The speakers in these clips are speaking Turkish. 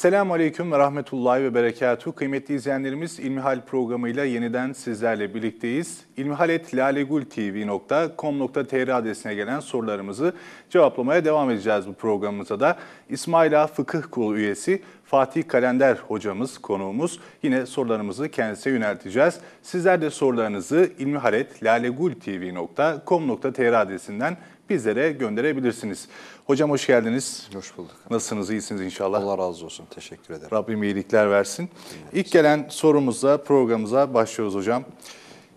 Esselamu Aleyküm ve Rahmetullahi ve Berekatuhu. Kıymetli izleyenlerimiz İlmihal programıyla yeniden sizlerle birlikteyiz. ilmihaletlalegultv.com.tr adresine gelen sorularımızı cevaplamaya devam edeceğiz bu programımıza da. İsmaila Fıkıh Kurulu üyesi Fatih Kalender hocamız, konuğumuz. Yine sorularımızı kendisine yönelteceğiz. Sizler de sorularınızı ilmihaletlalegultv.com.tr adresinden bizlere gönderebilirsiniz. Hocam hoş geldiniz. Hoş bulduk. Nasılsınız? İyisiniz inşallah. Allah razı olsun. Teşekkür ederim. Rabbim iyilikler versin. İlk gelen sorumuzla programımıza başlıyoruz hocam.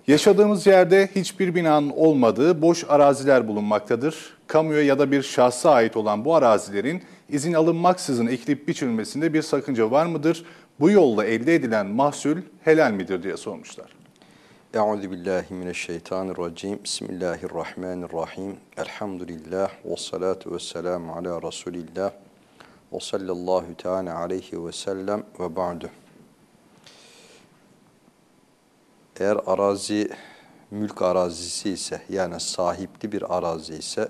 Yaşadığımız yerde hiçbir binanın olmadığı boş araziler bulunmaktadır. Kamuya ya da bir şahsa ait olan bu arazilerin izin alınmaksızın ekilip biçilmesinde bir sakınca var mıdır? Bu yolla elde edilen mahsul helal midir diye sormuşlar. Euzu billahi mineşşeytanirracim. Bismillahirrahmanirrahim. Elhamdülillah ve salatu vesselamu ala Resulillah. Ve sallallahu teala aleyhi ve sellem ve ba'du. Eğer arazi mülk arazisi ise yani sahipli bir arazi ise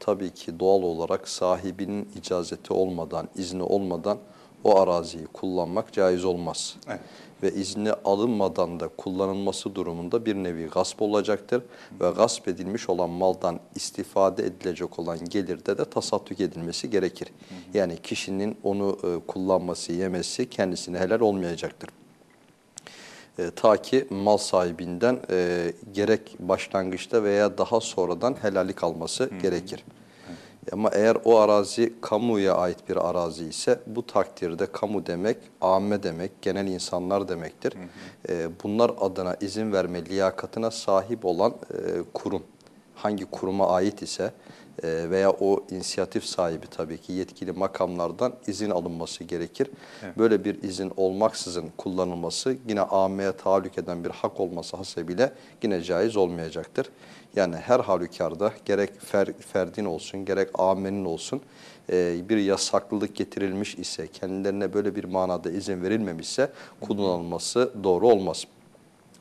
tabii ki doğal olarak sahibinin icazeti olmadan, izni olmadan o araziyi kullanmak caiz olmaz. Evet. Ve izni alınmadan da kullanılması durumunda bir nevi gasp olacaktır. Ve gasp edilmiş olan maldan istifade edilecek olan gelirde de tasaddük edilmesi gerekir. Yani kişinin onu e, kullanması, yemesi kendisine helal olmayacaktır. E, ta ki mal sahibinden e, gerek başlangıçta veya daha sonradan helallik alması gerekir. Ama eğer o arazi kamuya ait bir arazi ise bu takdirde kamu demek, amme demek, genel insanlar demektir. Hı hı. E, bunlar adına izin verme liyakatına sahip olan e, kurum, hangi kuruma ait ise e, veya o inisiyatif sahibi tabii ki yetkili makamlardan izin alınması gerekir. Evet. Böyle bir izin olmaksızın kullanılması yine ammeye tahallük eden bir hak olması hasebiyle yine caiz olmayacaktır. Yani her halükarda gerek fer, ferdin olsun gerek amenin olsun e, bir yasaklılık getirilmiş ise kendilerine böyle bir manada izin verilmemişse kullanılması doğru olmaz.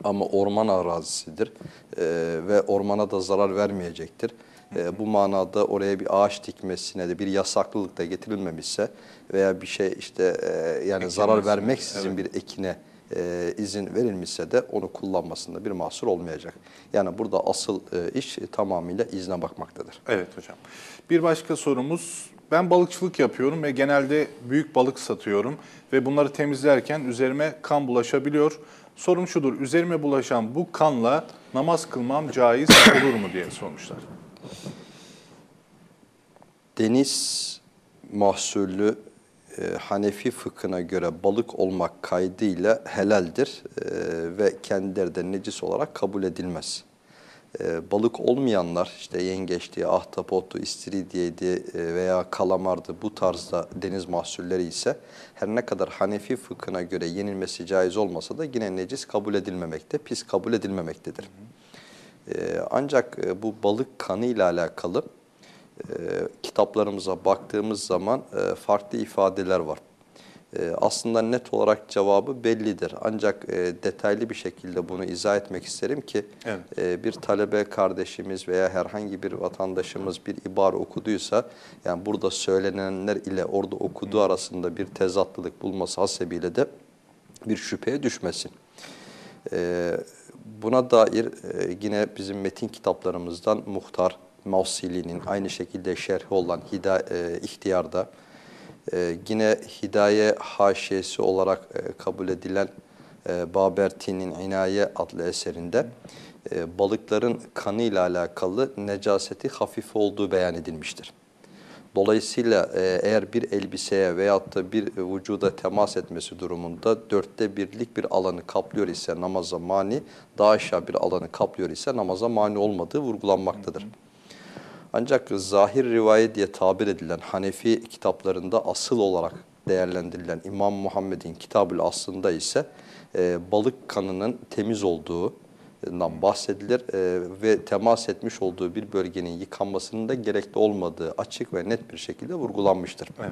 Ama orman arazisidir e, ve ormana da zarar vermeyecektir. E, bu manada oraya bir ağaç dikmesine de bir yasaklılık da getirilmemişse veya bir şey işte e, yani Ekilmesi, zarar vermeksizin evet. bir ekine e, izin verilmişse de onu kullanmasında bir mahsur olmayacak. Yani burada asıl e, iş e, tamamıyla izne bakmaktadır. Evet hocam. Bir başka sorumuz, ben balıkçılık yapıyorum ve genelde büyük balık satıyorum ve bunları temizlerken üzerime kan bulaşabiliyor. Sorum şudur, üzerime bulaşan bu kanla namaz kılmam caiz olur mu diye sormuşlar. Deniz mahsullü e, Hanefi fıkhına göre balık olmak kaydıyla helaldir e, ve kendileri de necis olarak kabul edilmez. E, balık olmayanlar işte yengeçti, ahtapottu, istiridyeydi e, veya kalamardı bu tarzda deniz mahsulleri ise her ne kadar Hanefi fıkhına göre yenilmesi caiz olmasa da yine necis kabul edilmemekte, pis kabul edilmemektedir. E, ancak e, bu balık kanı ile alakalı e, kitaplarımıza baktığımız zaman e, farklı ifadeler var. E, aslında net olarak cevabı bellidir. Ancak e, detaylı bir şekilde bunu izah etmek isterim ki evet. e, bir talebe kardeşimiz veya herhangi bir vatandaşımız bir ibare okuduysa yani burada söylenenler ile orada okuduğu arasında bir tezatlılık bulması hasebiyle de bir şüpheye düşmesin. E, buna dair e, yine bizim metin kitaplarımızdan muhtar, Mavsili'nin aynı şekilde şerhi olan Hida, e, İhtiyar'da e, yine Hidaye haşiyesi olarak e, kabul edilen e, Baberti'nin İnaye adlı eserinde e, balıkların kanı ile alakalı necaseti hafif olduğu beyan edilmiştir. Dolayısıyla e, eğer bir elbiseye veyahut da bir vücuda temas etmesi durumunda dörtte birlik bir alanı kaplıyor ise namaza mani, daha aşağı bir alanı kaplıyor ise namaza mani olmadığı vurgulanmaktadır. Hı hı. Ancak zahir rivayet diye tabir edilen Hanefi kitaplarında asıl olarak değerlendirilen İmam Muhammed'in kitabı aslında ise e, balık kanının temiz olduğundan bahsedilir e, ve temas etmiş olduğu bir bölgenin yıkanmasının da gerekli olmadığı açık ve net bir şekilde vurgulanmıştır. Evet.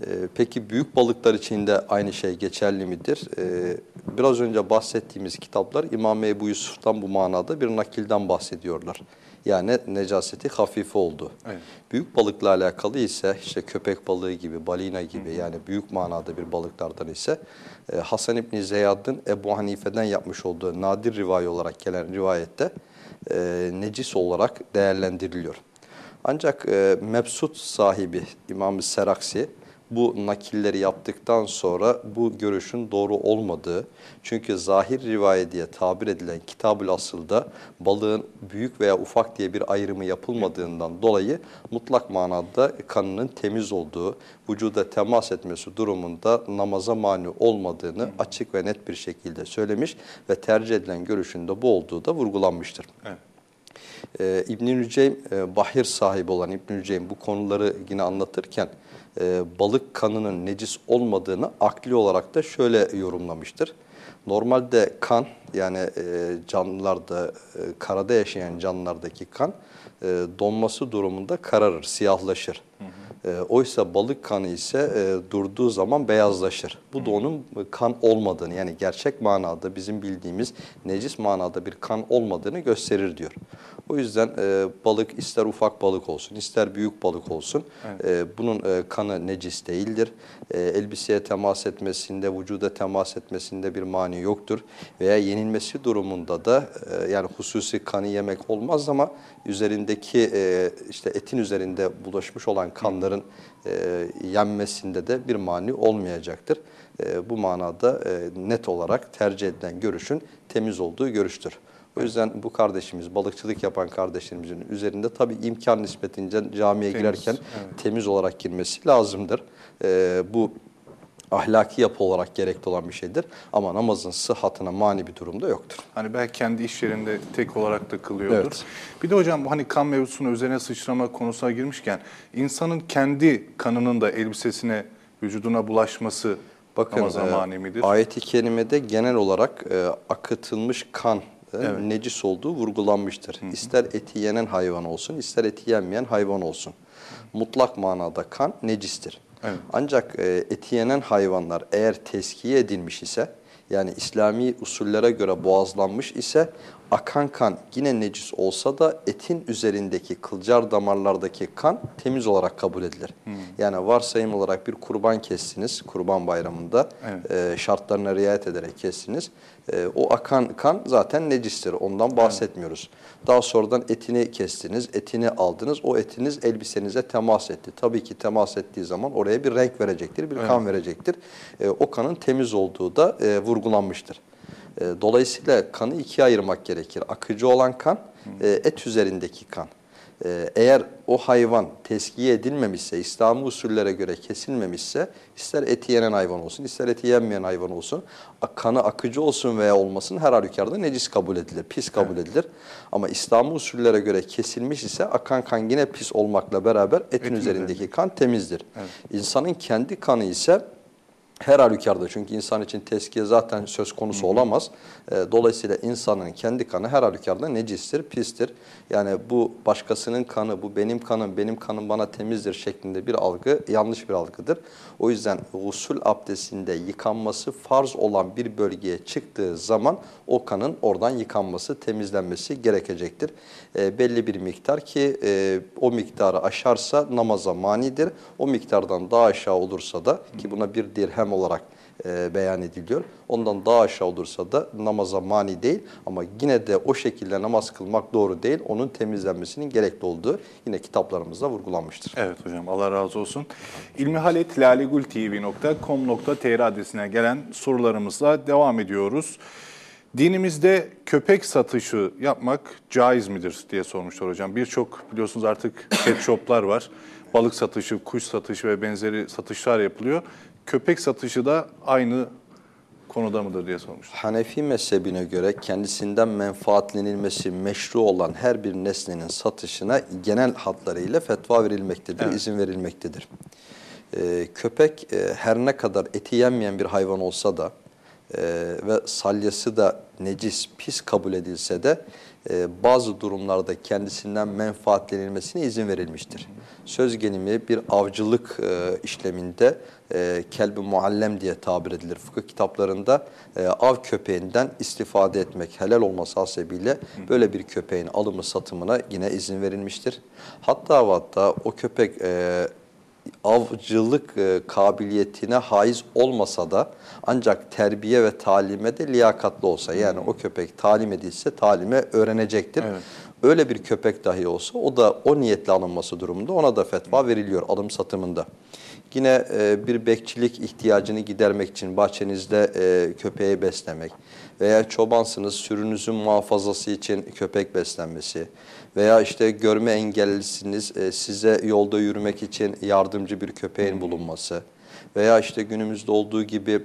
E, peki büyük balıklar için de aynı şey geçerli midir? E, biraz önce bahsettiğimiz kitaplar İmam Ebu Yusuf'tan bu manada bir nakilden bahsediyorlar. Yani necaseti hafife oldu. Evet. Büyük balıkla alakalı ise işte köpek balığı gibi, balina gibi yani büyük manada bir balıklardan ise e, Hasan İbni Zeyyad'ın Ebu Hanife'den yapmış olduğu nadir rivayet olarak gelen rivayette e, necis olarak değerlendiriliyor. Ancak e, Mebsut sahibi İmam-ı Seraksi bu nakilleri yaptıktan sonra bu görüşün doğru olmadığı, çünkü zahir rivayet diye tabir edilen Kitab-ül Asıl'da balığın büyük veya ufak diye bir ayrımı yapılmadığından dolayı mutlak manada kanının temiz olduğu, vücuda temas etmesi durumunda namaza mani olmadığını açık ve net bir şekilde söylemiş ve tercih edilen görüşünde bu olduğu da vurgulanmıştır. Evet. Ee, İbn-i Nüceym, e, bahir sahibi olan İbn-i Nüceym bu konuları yine anlatırken e, balık kanının necis olmadığını akli olarak da şöyle yorumlamıştır. Normalde kan yani e, canlılarda, e, karada yaşayan canlılardaki kan e, donması durumunda kararır, siyahlaşır. E, oysa balık kanı ise e, durduğu zaman beyazlaşır. Bu da onun kan olmadığını yani gerçek manada bizim bildiğimiz necis manada bir kan olmadığını gösterir diyor. O yüzden e, balık ister ufak balık olsun ister büyük balık olsun e, bunun e, kanı necis değildir. E, elbiseye temas etmesinde, vücuda temas etmesinde bir mani yoktur. Veya yenilmesi durumunda da e, yani hususi kanı yemek olmaz ama üzerindeki e, işte etin üzerinde bulaşmış olan kanların e, yenmesinde de bir mani olmayacaktır. E, bu manada e, net olarak tercih edilen görüşün temiz olduğu görüştür. O yüzden bu kardeşimiz, balıkçılık yapan kardeşlerimizin üzerinde tabii imkan nispetince camiye Temiz, girerken evet. temiz olarak girmesi lazımdır. Ee, bu ahlaki yapı olarak gerekli olan bir şeydir. Ama namazın sıhhatine mani bir durumda yoktur. Hani belki kendi iş yerinde tek olarak da kılıyordur. Evet. Bir de hocam bu hani kan mevzusunu üzerine sıçrama konusuna girmişken insanın kendi kanının da elbisesine, vücuduna bulaşması Bakın namaza e, mani midir? ayet-i kerimede genel olarak e, akıtılmış kan e, necis olduğu vurgulanmıştır. İster eti yenen hayvan olsun, ister eti yenmeyen hayvan olsun. Mutlak manada kan necistir. Evet. Ancak e, eti yenen hayvanlar eğer teskiye edilmiş ise, yani İslami usullere göre boğazlanmış ise akan kan yine necis olsa da etin üzerindeki kılcal damarlardaki kan temiz olarak kabul edilir. Yani varsayım olarak bir kurban kestiniz kurban bayramında Evet. e, şartlarına riayet ederek kestiniz. E, o akan kan zaten necistir. Ondan bahsetmiyoruz. Daha sonradan etini kestiniz, etini aldınız. O etiniz elbisenize temas etti. Tabii ki temas ettiği zaman oraya bir renk verecektir, bir kan verecektir. E, o kanın temiz olduğu da e, vurgulanmıştır. E, dolayısıyla kanı ikiye ayırmak gerekir. Akıcı olan kan, e, et üzerindeki kan. E, eğer o hayvan teskiye edilmemişse, İslami usullere göre kesilmemişse, ister eti yenen hayvan olsun, ister eti yenmeyen hayvan olsun, kanı akıcı olsun veya olmasın her halükarda necis kabul edilir, pis kabul edilir. Ama İslami usullere göre kesilmiş ise akan kan yine pis olmakla beraber etin, Etin üzerindeki kan temizdir. İnsanın kendi kanı ise her halükarda çünkü insan için teskiye zaten söz konusu olamaz. E, dolayısıyla insanın kendi kanı her halükarda necistir, pistir. Yani bu başkasının kanı, bu benim kanım, benim kanım bana temizdir şeklinde bir algı yanlış bir algıdır. O yüzden usul abdestinde yıkanması farz olan bir bölgeye çıktığı zaman o kanın oradan yıkanması, temizlenmesi gerekecektir. E, belli bir miktar ki e, o miktarı aşarsa namaza manidir. O miktardan daha aşağı olursa da ki buna bir dirhem olarak e, beyan ediliyor. Ondan daha aşağı olursa da namaza mani değil ama yine de o şekilde namaz kılmak doğru değil. Onun temizlenmesinin gerekli olduğu yine kitaplarımızda vurgulanmıştır. Evet hocam Allah razı olsun. ilmihaletlalegultv.com.tr adresine gelen sorularımızla devam ediyoruz. Dinimizde köpek satışı yapmak caiz midir diye sormuşlar hocam. Birçok biliyorsunuz artık pet shoplar var. Balık satışı, kuş satışı ve benzeri satışlar yapılıyor. Köpek satışı da aynı konuda mıdır diye sormuşlar. Hanefi mezhebine göre kendisinden menfaatlenilmesi meşru olan her bir nesnenin satışına genel hatlarıyla fetva verilmektedir, izin verilmektedir. Ee, köpek e, her ne kadar eti yenmeyen bir hayvan olsa da e, ve salyası da necis, pis kabul edilse de e, bazı durumlarda kendisinden menfaatlenilmesine izin verilmiştir. Söz gelimi bir avcılık e, işleminde e, kelbi muallem diye tabir edilir. Fıkıh kitaplarında e, av köpeğinden istifade etmek helal olması hasebiyle böyle bir köpeğin alımı satımına yine izin verilmiştir. Hatta ve hatta o köpek e, avcılık e, kabiliyetine haiz olmasa da ancak terbiye ve talime de liyakatlı olsa yani o köpek talim edilse talime öğrenecektir. Evet. Öyle bir köpek dahi olsa o da o niyetle alınması durumunda ona da fetva veriliyor alım satımında. Yine e, bir bekçilik ihtiyacını gidermek için bahçenizde e, köpeği beslemek veya çobansınız sürünüzün muhafazası için köpek beslenmesi veya işte görme engellisiniz e, size yolda yürümek için yardımcı bir köpeğin bulunması veya işte günümüzde olduğu gibi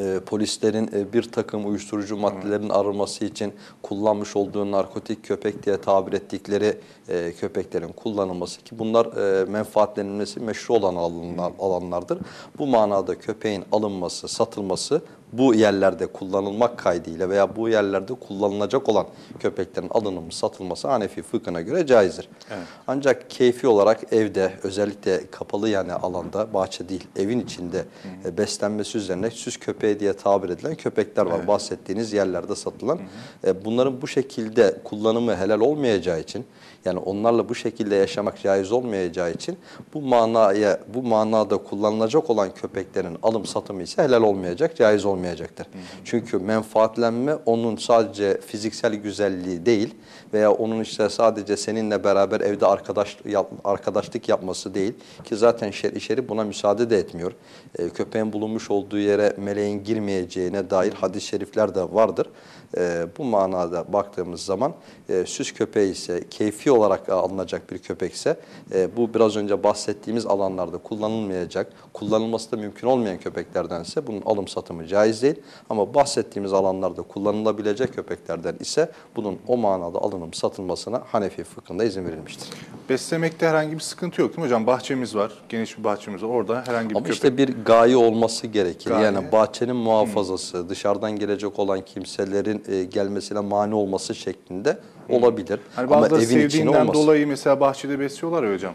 e, polislerin e, bir takım uyuşturucu maddelerin arınması için kullanmış olduğu narkotik köpek diye tabir ettikleri e, köpeklerin kullanılması ki bunlar e, menfaatlenilmesi meşru olan alanlar, alanlardır. Bu manada köpeğin alınması, satılması bu yerlerde kullanılmak kaydıyla veya bu yerlerde kullanılacak olan köpeklerin alınımı, satılması Hanefi fıkhına göre caizdir. Evet. Ancak keyfi olarak evde özellikle kapalı yani alanda, bahçe değil, evin içinde e, beslenmesi üzerine süs köpeği diye tabir edilen köpekler var. Bahsettiğiniz yerlerde satılan. E, bunların bu şekilde kullanımı helal olmayacağı için yani onlarla bu şekilde yaşamak caiz olmayacağı için bu manaya bu manada kullanılacak olan köpeklerin alım satımı ise helal olmayacak, caiz olmayacaktır. Çünkü menfaatlenme onun sadece fiziksel güzelliği değil veya onun işte sadece seninle beraber evde arkadaş yap- arkadaşlık yapması değil ki zaten şer'i şerif buna müsaade de etmiyor. E, köpeğin bulunmuş olduğu yere meleğin girmeyeceğine dair hadis-i şerifler de vardır. E, bu manada baktığımız zaman e, süs köpeği ise keyfi olarak alınacak bir köpekse e, bu biraz önce bahsettiğimiz alanlarda kullanılmayacak, kullanılması da mümkün olmayan köpeklerdense bunun alım satımı caiz değil. Ama bahsettiğimiz alanlarda kullanılabilecek köpeklerden ise bunun o manada alınım satılmasına Hanefi fıkhında izin verilmiştir. Beslemekte herhangi bir sıkıntı yok değil mi hocam? Bahçemiz var, geniş bir bahçemiz var. Orada herhangi bir Ama köpek... işte bir gaye olması gerekir. Gaye. Yani bahçenin muhafazası, dışarıdan gelecek olan kimselerin e, gelmesine mani olması şeklinde olabilir. Hani Ama evin içine olmasın. dolayı mesela bahçede besliyorlar ya hocam.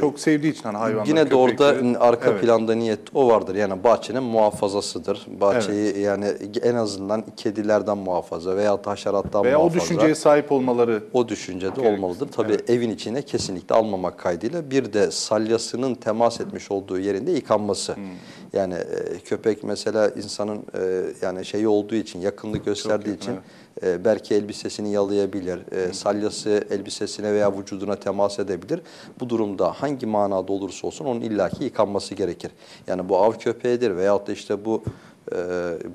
Çok sevdiği için hani hayvanlar, Yine de orada köpekleri- arka Evet. planda niyet o vardır. Yani bahçenin muhafazasıdır. Bahçeyi yani en azından kedilerden muhafaza veya haşerattan Veya o muhafaza. düşünceye sahip olmaları O düşüncede Gerekli. olmalıdır. Tabii evin içine kesinlikle almamak kaydıyla bir de salyasının temas etmiş olduğu yerinde yıkanması. Hmm. Yani e, köpek mesela insanın e, yani şeyi olduğu için yakınlık gösterdiği yakın, için e, belki elbisesini yalayabilir. E, salyası elbisesine veya vücuduna temas edebilir. Bu durumda hangi manada olursa olsun onun illaki yıkanması gerekir. Yani bu av köpeğidir veyahut da işte bu e,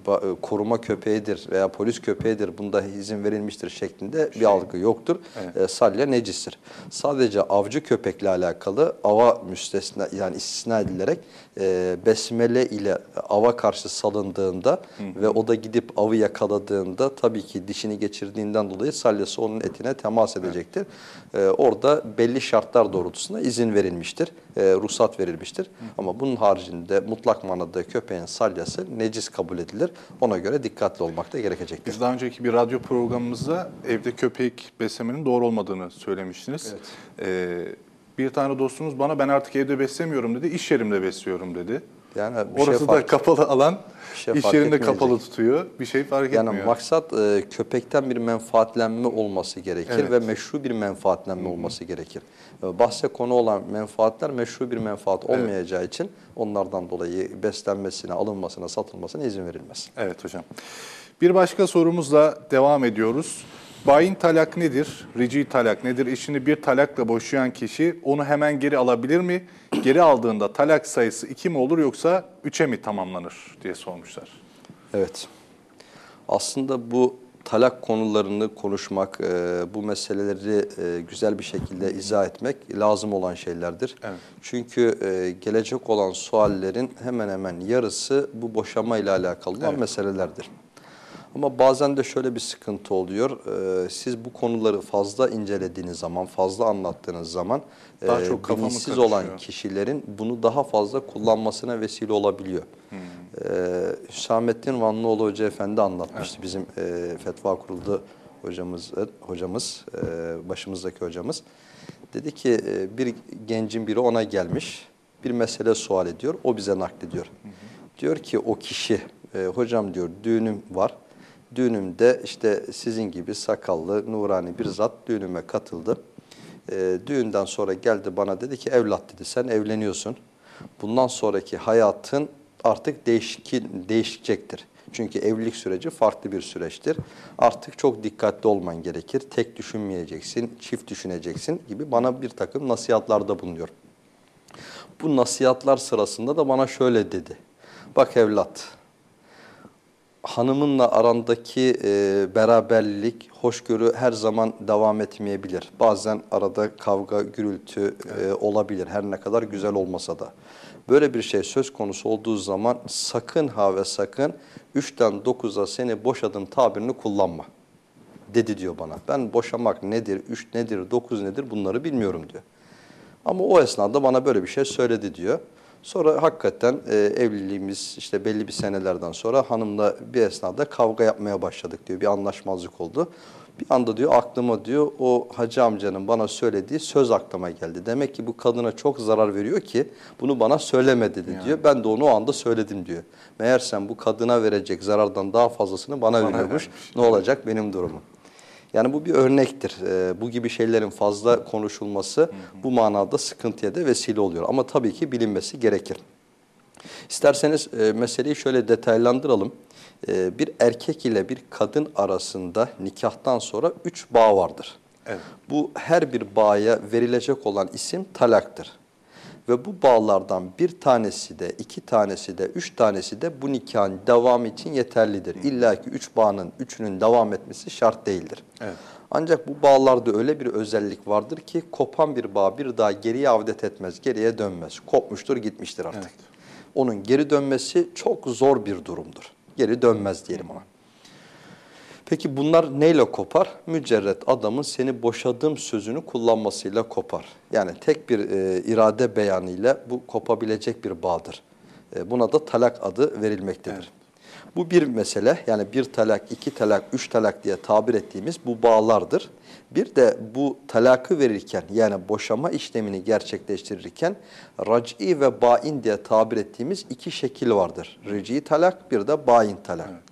e, koruma köpeğidir veya polis köpeğidir bunda izin verilmiştir şeklinde bir algı yoktur. E, salya necistir. Sadece avcı köpekle alakalı ava müstesna yani istisna edilerek e, besmele ile ava karşı salındığında ve o da gidip avı yakaladığında tabii ki dişini geçirdiğinden dolayı salyası onun etine temas edecektir. E, orada belli şartlar doğrultusunda izin verilmiştir, e, ruhsat verilmiştir. Ama bunun haricinde mutlak manada köpeğin salyası necis kabul edilir. Ona göre dikkatli olmak da gerekecektir. Biz daha önceki bir radyo programımızda evde köpek beslemenin doğru olmadığını söylemiştiniz. Ee, bir tane dostumuz bana ben artık evde beslemiyorum dedi, iş yerimde besliyorum dedi. Yani bir şey Orası da fark- kapalı alan, bir şey iş yerinde etmeyecek. kapalı tutuyor. Bir şey fark Yani etmiyor. maksat e, köpekten bir menfaatlenme olması gerekir Evet. ve meşru bir menfaatlenme olması gerekir. E, bahse konu olan menfaatler meşru bir menfaat olmayacağı için onlardan dolayı beslenmesine, alınmasına, satılmasına izin verilmez. Evet hocam. Bir başka sorumuzla devam ediyoruz. Bayin talak nedir? Rici talak nedir? Eşini bir talakla boşayan kişi onu hemen geri alabilir mi? Geri aldığında talak sayısı iki mi olur yoksa üçe mi tamamlanır diye sormuşlar. Evet. Aslında bu talak konularını konuşmak, e, bu meseleleri e, güzel bir şekilde izah etmek lazım olan şeylerdir. Evet. Çünkü e, gelecek olan suallerin hemen hemen yarısı bu boşama ile alakalı olan Evet. meselelerdir. Ama bazen de şöyle bir sıkıntı oluyor. E, siz bu konuları fazla incelediğiniz zaman, fazla anlattığınız zaman Daha e, çok bilinçsiz karışıyor. olan kişilerin bunu daha fazla kullanmasına vesile olabiliyor. Ee, Hüsamettin Vanlıoğlu Hoca Efendi anlatmıştı. Bizim e, fetva kuruldu hocamız, hocamız e, başımızdaki hocamız. Dedi ki e, bir gencin biri ona gelmiş, bir mesele sual ediyor, o bize naklediyor. Diyor ki o kişi, e, hocam diyor düğünüm var. Düğünümde işte sizin gibi sakallı, nurani bir zat düğünüme katıldı. E, düğünden sonra geldi bana dedi ki evlat dedi sen evleniyorsun. Bundan sonraki hayatın artık değişki, değişecektir. Çünkü evlilik süreci farklı bir süreçtir. Artık çok dikkatli olman gerekir. Tek düşünmeyeceksin, çift düşüneceksin gibi bana bir takım nasihatlarda bulunuyor. Bu nasihatlar sırasında da bana şöyle dedi. Bak evlat, hanımınla arandaki e, beraberlik, hoşgörü her zaman devam etmeyebilir. Bazen arada kavga, gürültü e, olabilir her ne kadar güzel olmasa da. Böyle bir şey söz konusu olduğu zaman sakın ha ve sakın 3'ten 9'a seni boşadım tabirini kullanma dedi diyor bana. Ben boşamak nedir, 3 nedir, 9 nedir bunları bilmiyorum diyor. Ama o esnada bana böyle bir şey söyledi diyor. Sonra hakikaten e, evliliğimiz işte belli bir senelerden sonra hanımla bir esnada kavga yapmaya başladık diyor. Bir anlaşmazlık oldu. Bir anda diyor aklıma diyor o hacı amcanın bana söylediği söz aklıma geldi. Demek ki bu kadına çok zarar veriyor ki bunu bana söylemedi dedi diyor. Ben de onu o anda söyledim diyor. Meğersem bu kadına verecek zarardan daha fazlasını bana, Bana veriyormuş. vermiş. Ne olacak benim durumum? Yani bu bir örnektir. Ee, bu gibi şeylerin fazla konuşulması bu manada sıkıntıya da vesile oluyor. Ama tabii ki bilinmesi gerekir. İsterseniz e, meseleyi şöyle detaylandıralım. E, bir erkek ile bir kadın arasında nikahtan sonra üç bağ vardır. Evet. Bu her bir bağa verilecek olan isim talaktır. Ve bu bağlardan bir tanesi de, iki tanesi de, üç tanesi de bu nikahın devamı için yeterlidir. İlla ki üç bağının üçünün devam etmesi şart değildir. Evet. Ancak bu bağlarda öyle bir özellik vardır ki kopan bir bağ bir daha geriye avdet etmez, geriye dönmez. Kopmuştur, gitmiştir artık. Evet. Onun geri dönmesi çok zor bir durumdur. Geri dönmez diyelim ona. Peki bunlar neyle kopar? Mücerret adamın seni boşadığım sözünü kullanmasıyla kopar. Yani tek bir e, irade beyanıyla bu kopabilecek bir bağdır. E, buna da talak adı verilmektedir. Bu bir mesele yani bir talak, iki talak, üç talak diye tabir ettiğimiz bu bağlardır. Bir de bu talakı verirken yani boşama işlemini gerçekleştirirken rac'i ve bain diye tabir ettiğimiz iki şekil vardır. Rici talak bir de bain talak.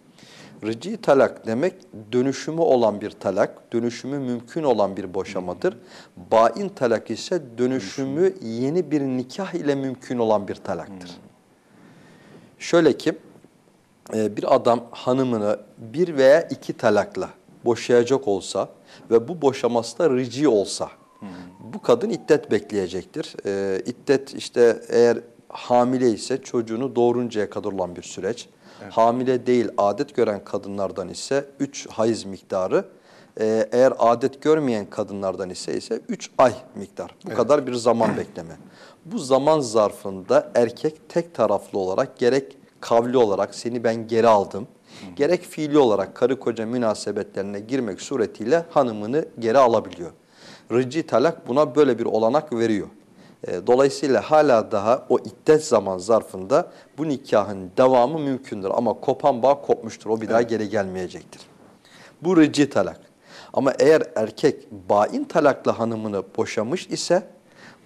Rici talak demek dönüşümü olan bir talak, dönüşümü mümkün olan bir boşamadır. Bain talak ise dönüşümü yeni bir nikah ile mümkün olan bir talaktır. Şöyle ki e, bir adam hanımını bir veya iki talakla boşayacak olsa ve bu boşaması da rici olsa bu kadın iddet bekleyecektir. E, iddet işte eğer hamile ise çocuğunu doğuruncaya kadar olan bir süreç. Hamile değil adet gören kadınlardan ise 3 hayız miktarı. e, eğer adet görmeyen kadınlardan ise ise 3 ay miktar. Bu kadar bir zaman bekleme. Bu zaman zarfında erkek tek taraflı olarak gerek kavli olarak seni ben geri aldım. Gerek fiili olarak karı koca münasebetlerine girmek suretiyle hanımını geri alabiliyor. Rıcı talak buna böyle bir olanak veriyor. E, Dolayısıyla hala daha o iddet zaman zarfında bu nikahın devamı mümkündür. Ama kopan bağ kopmuştur. O bir daha geri gelmeyecektir. Bu rıcı talak. Ama eğer erkek bain talakla hanımını boşamış ise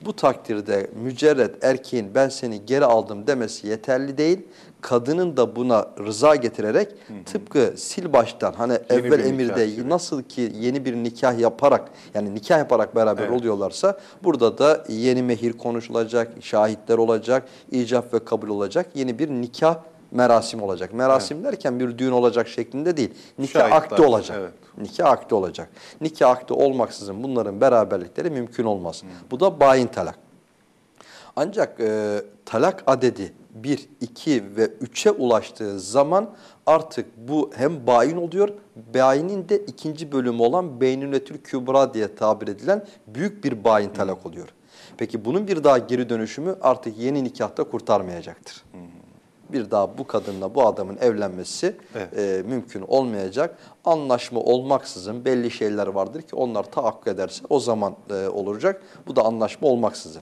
bu takdirde mücerret erkeğin ben seni geri aldım demesi yeterli değil. Kadının da buna rıza getirerek tıpkı sil baştan hani Yeni evvel emirde gibi. nasıl ki yeni bir nikah yaparak yani nikah yaparak beraber Evet. oluyorlarsa burada da yeni mehir konuşulacak, şahitler olacak, icap ve kabul olacak, yeni bir nikah merasim olacak. Merasim derken bir düğün olacak şeklinde değil. Nikah Şahitler, akdi olacak. evet. Nikah akdi olacak. Nikah akdi olmaksızın bunların beraberlikleri mümkün olmaz. Bu da bayin talak. Ancak e, talak adedi 1, 2 ve 3'e ulaştığı zaman artık bu hem bayin oluyor, bayinin de ikinci bölümü olan beynünetül kübra diye tabir edilen büyük bir bayin talak oluyor. Peki bunun bir daha geri dönüşümü artık yeni nikahta kurtarmayacaktır. Bir daha bu kadınla bu adamın evlenmesi Evet. e, mümkün olmayacak. Anlaşma olmaksızın belli şeyler vardır ki onlar tahakkuk ederse o zaman e, olacak. Bu da anlaşma olmaksızın.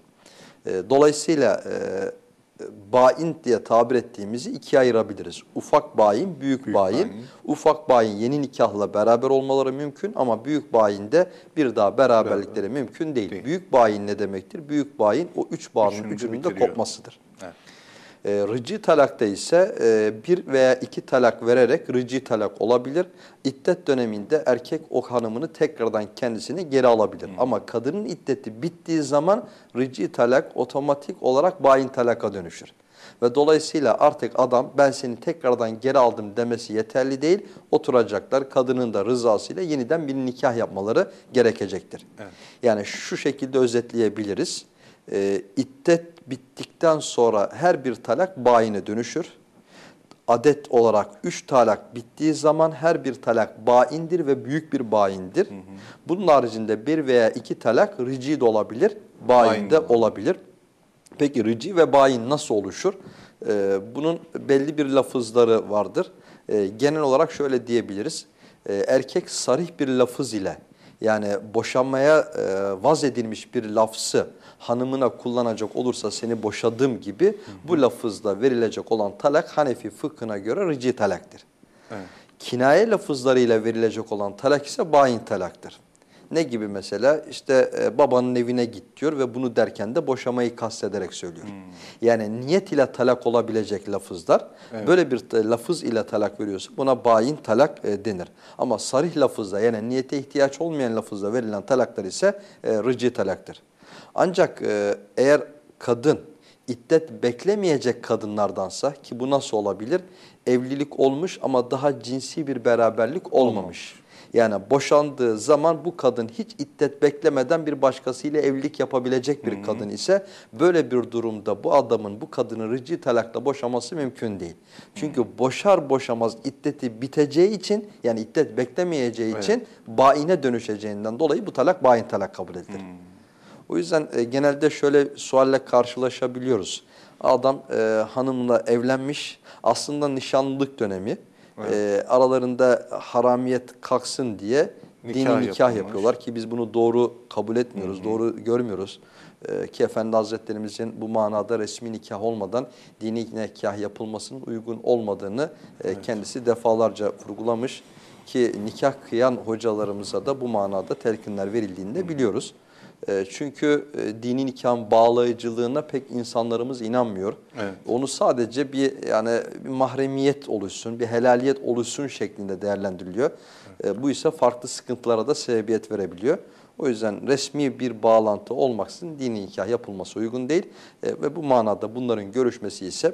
E, dolayısıyla e, bain diye tabir ettiğimizi ikiye ayırabiliriz. Ufak bayin, büyük, Büyük bayin. bayin. Ufak bayin yeni nikahla beraber olmaları mümkün ama büyük bayinde bir daha beraberlikleri mümkün değil. Değil. Büyük bayin ne demektir? Büyük bayin o üç bağının de bitiriyor. kopmasıdır. Evet. E, rıcı talakta ise e, bir veya iki talak vererek rıcı talak olabilir. İddet döneminde erkek o hanımını tekrardan kendisine geri alabilir. Ama kadının iddeti bittiği zaman rıcı talak otomatik olarak bayin talaka dönüşür. Ve dolayısıyla artık adam ben seni tekrardan geri aldım demesi yeterli değil. Oturacaklar kadının da rızasıyla yeniden bir nikah yapmaları gerekecektir. Evet. Yani şu şekilde özetleyebiliriz. E, iddet bittikten sonra her bir talak bayine dönüşür. Adet olarak üç talak bittiği zaman her bir talak baindir ve büyük bir baindir. Bunun haricinde bir veya iki talak rici de olabilir, bain Bain de de olabilir. olabilir. Peki rici ve bayin nasıl oluşur? Ee, bunun belli bir lafızları vardır. Ee, genel olarak şöyle diyebiliriz. Ee, erkek sarih bir lafız ile yani boşanmaya e, vaz edilmiş bir lafzı hanımına kullanacak olursa seni boşadım gibi bu lafızla verilecek olan talak Hanefi fıkhına göre rici talaktır. Evet. Kinaye lafızlarıyla verilecek olan talak ise bayin talaktır. Ne gibi mesela işte e, babanın evine git diyor ve bunu derken de boşamayı kastederek söylüyor. Yani niyet ile talak olabilecek lafızlar böyle bir lafız ile talak veriyorsa buna bayin talak e, denir. Ama sarih lafızla yani niyete ihtiyaç olmayan lafızla verilen talaklar ise e, rıcı talaktır. Ancak e, eğer kadın iddet beklemeyecek kadınlardansa ki bu nasıl olabilir? Evlilik olmuş ama daha cinsi bir beraberlik olmamış. Yani boşandığı zaman bu kadın hiç iddet beklemeden bir başkasıyla evlilik yapabilecek bir kadın ise böyle bir durumda bu adamın bu kadını rıcı talakla boşaması mümkün değil. Çünkü boşar boşamaz iddeti biteceği için yani iddet beklemeyeceği için baine dönüşeceğinden dolayı bu talak bain talak kabul edilir. O yüzden e, genelde şöyle sualle karşılaşabiliyoruz. Adam e, hanımla evlenmiş, aslında nişanlılık dönemi. E, aralarında haramiyet kalksın diye Nikah dini nikah yapılmış. yapıyorlar ki biz bunu doğru kabul etmiyoruz, doğru görmüyoruz. E, ki Efendi Hazretlerimizin bu manada resmi nikah olmadan dini nikah yapılmasının uygun olmadığını e, kendisi defalarca vurgulamış. Ki nikah kıyan hocalarımıza da bu manada telkinler verildiğini de biliyoruz. E, çünkü e, dini nikahın bağlayıcılığına pek insanlarımız inanmıyor. Evet. Onu sadece bir yani bir mahremiyet oluşsun, bir helaliyet oluşsun şeklinde değerlendiriliyor. E, bu ise farklı sıkıntılara da sebebiyet verebiliyor. O yüzden resmi bir bağlantı olmaksızın dini nikah yapılması uygun değil. E, ve bu manada bunların görüşmesi ise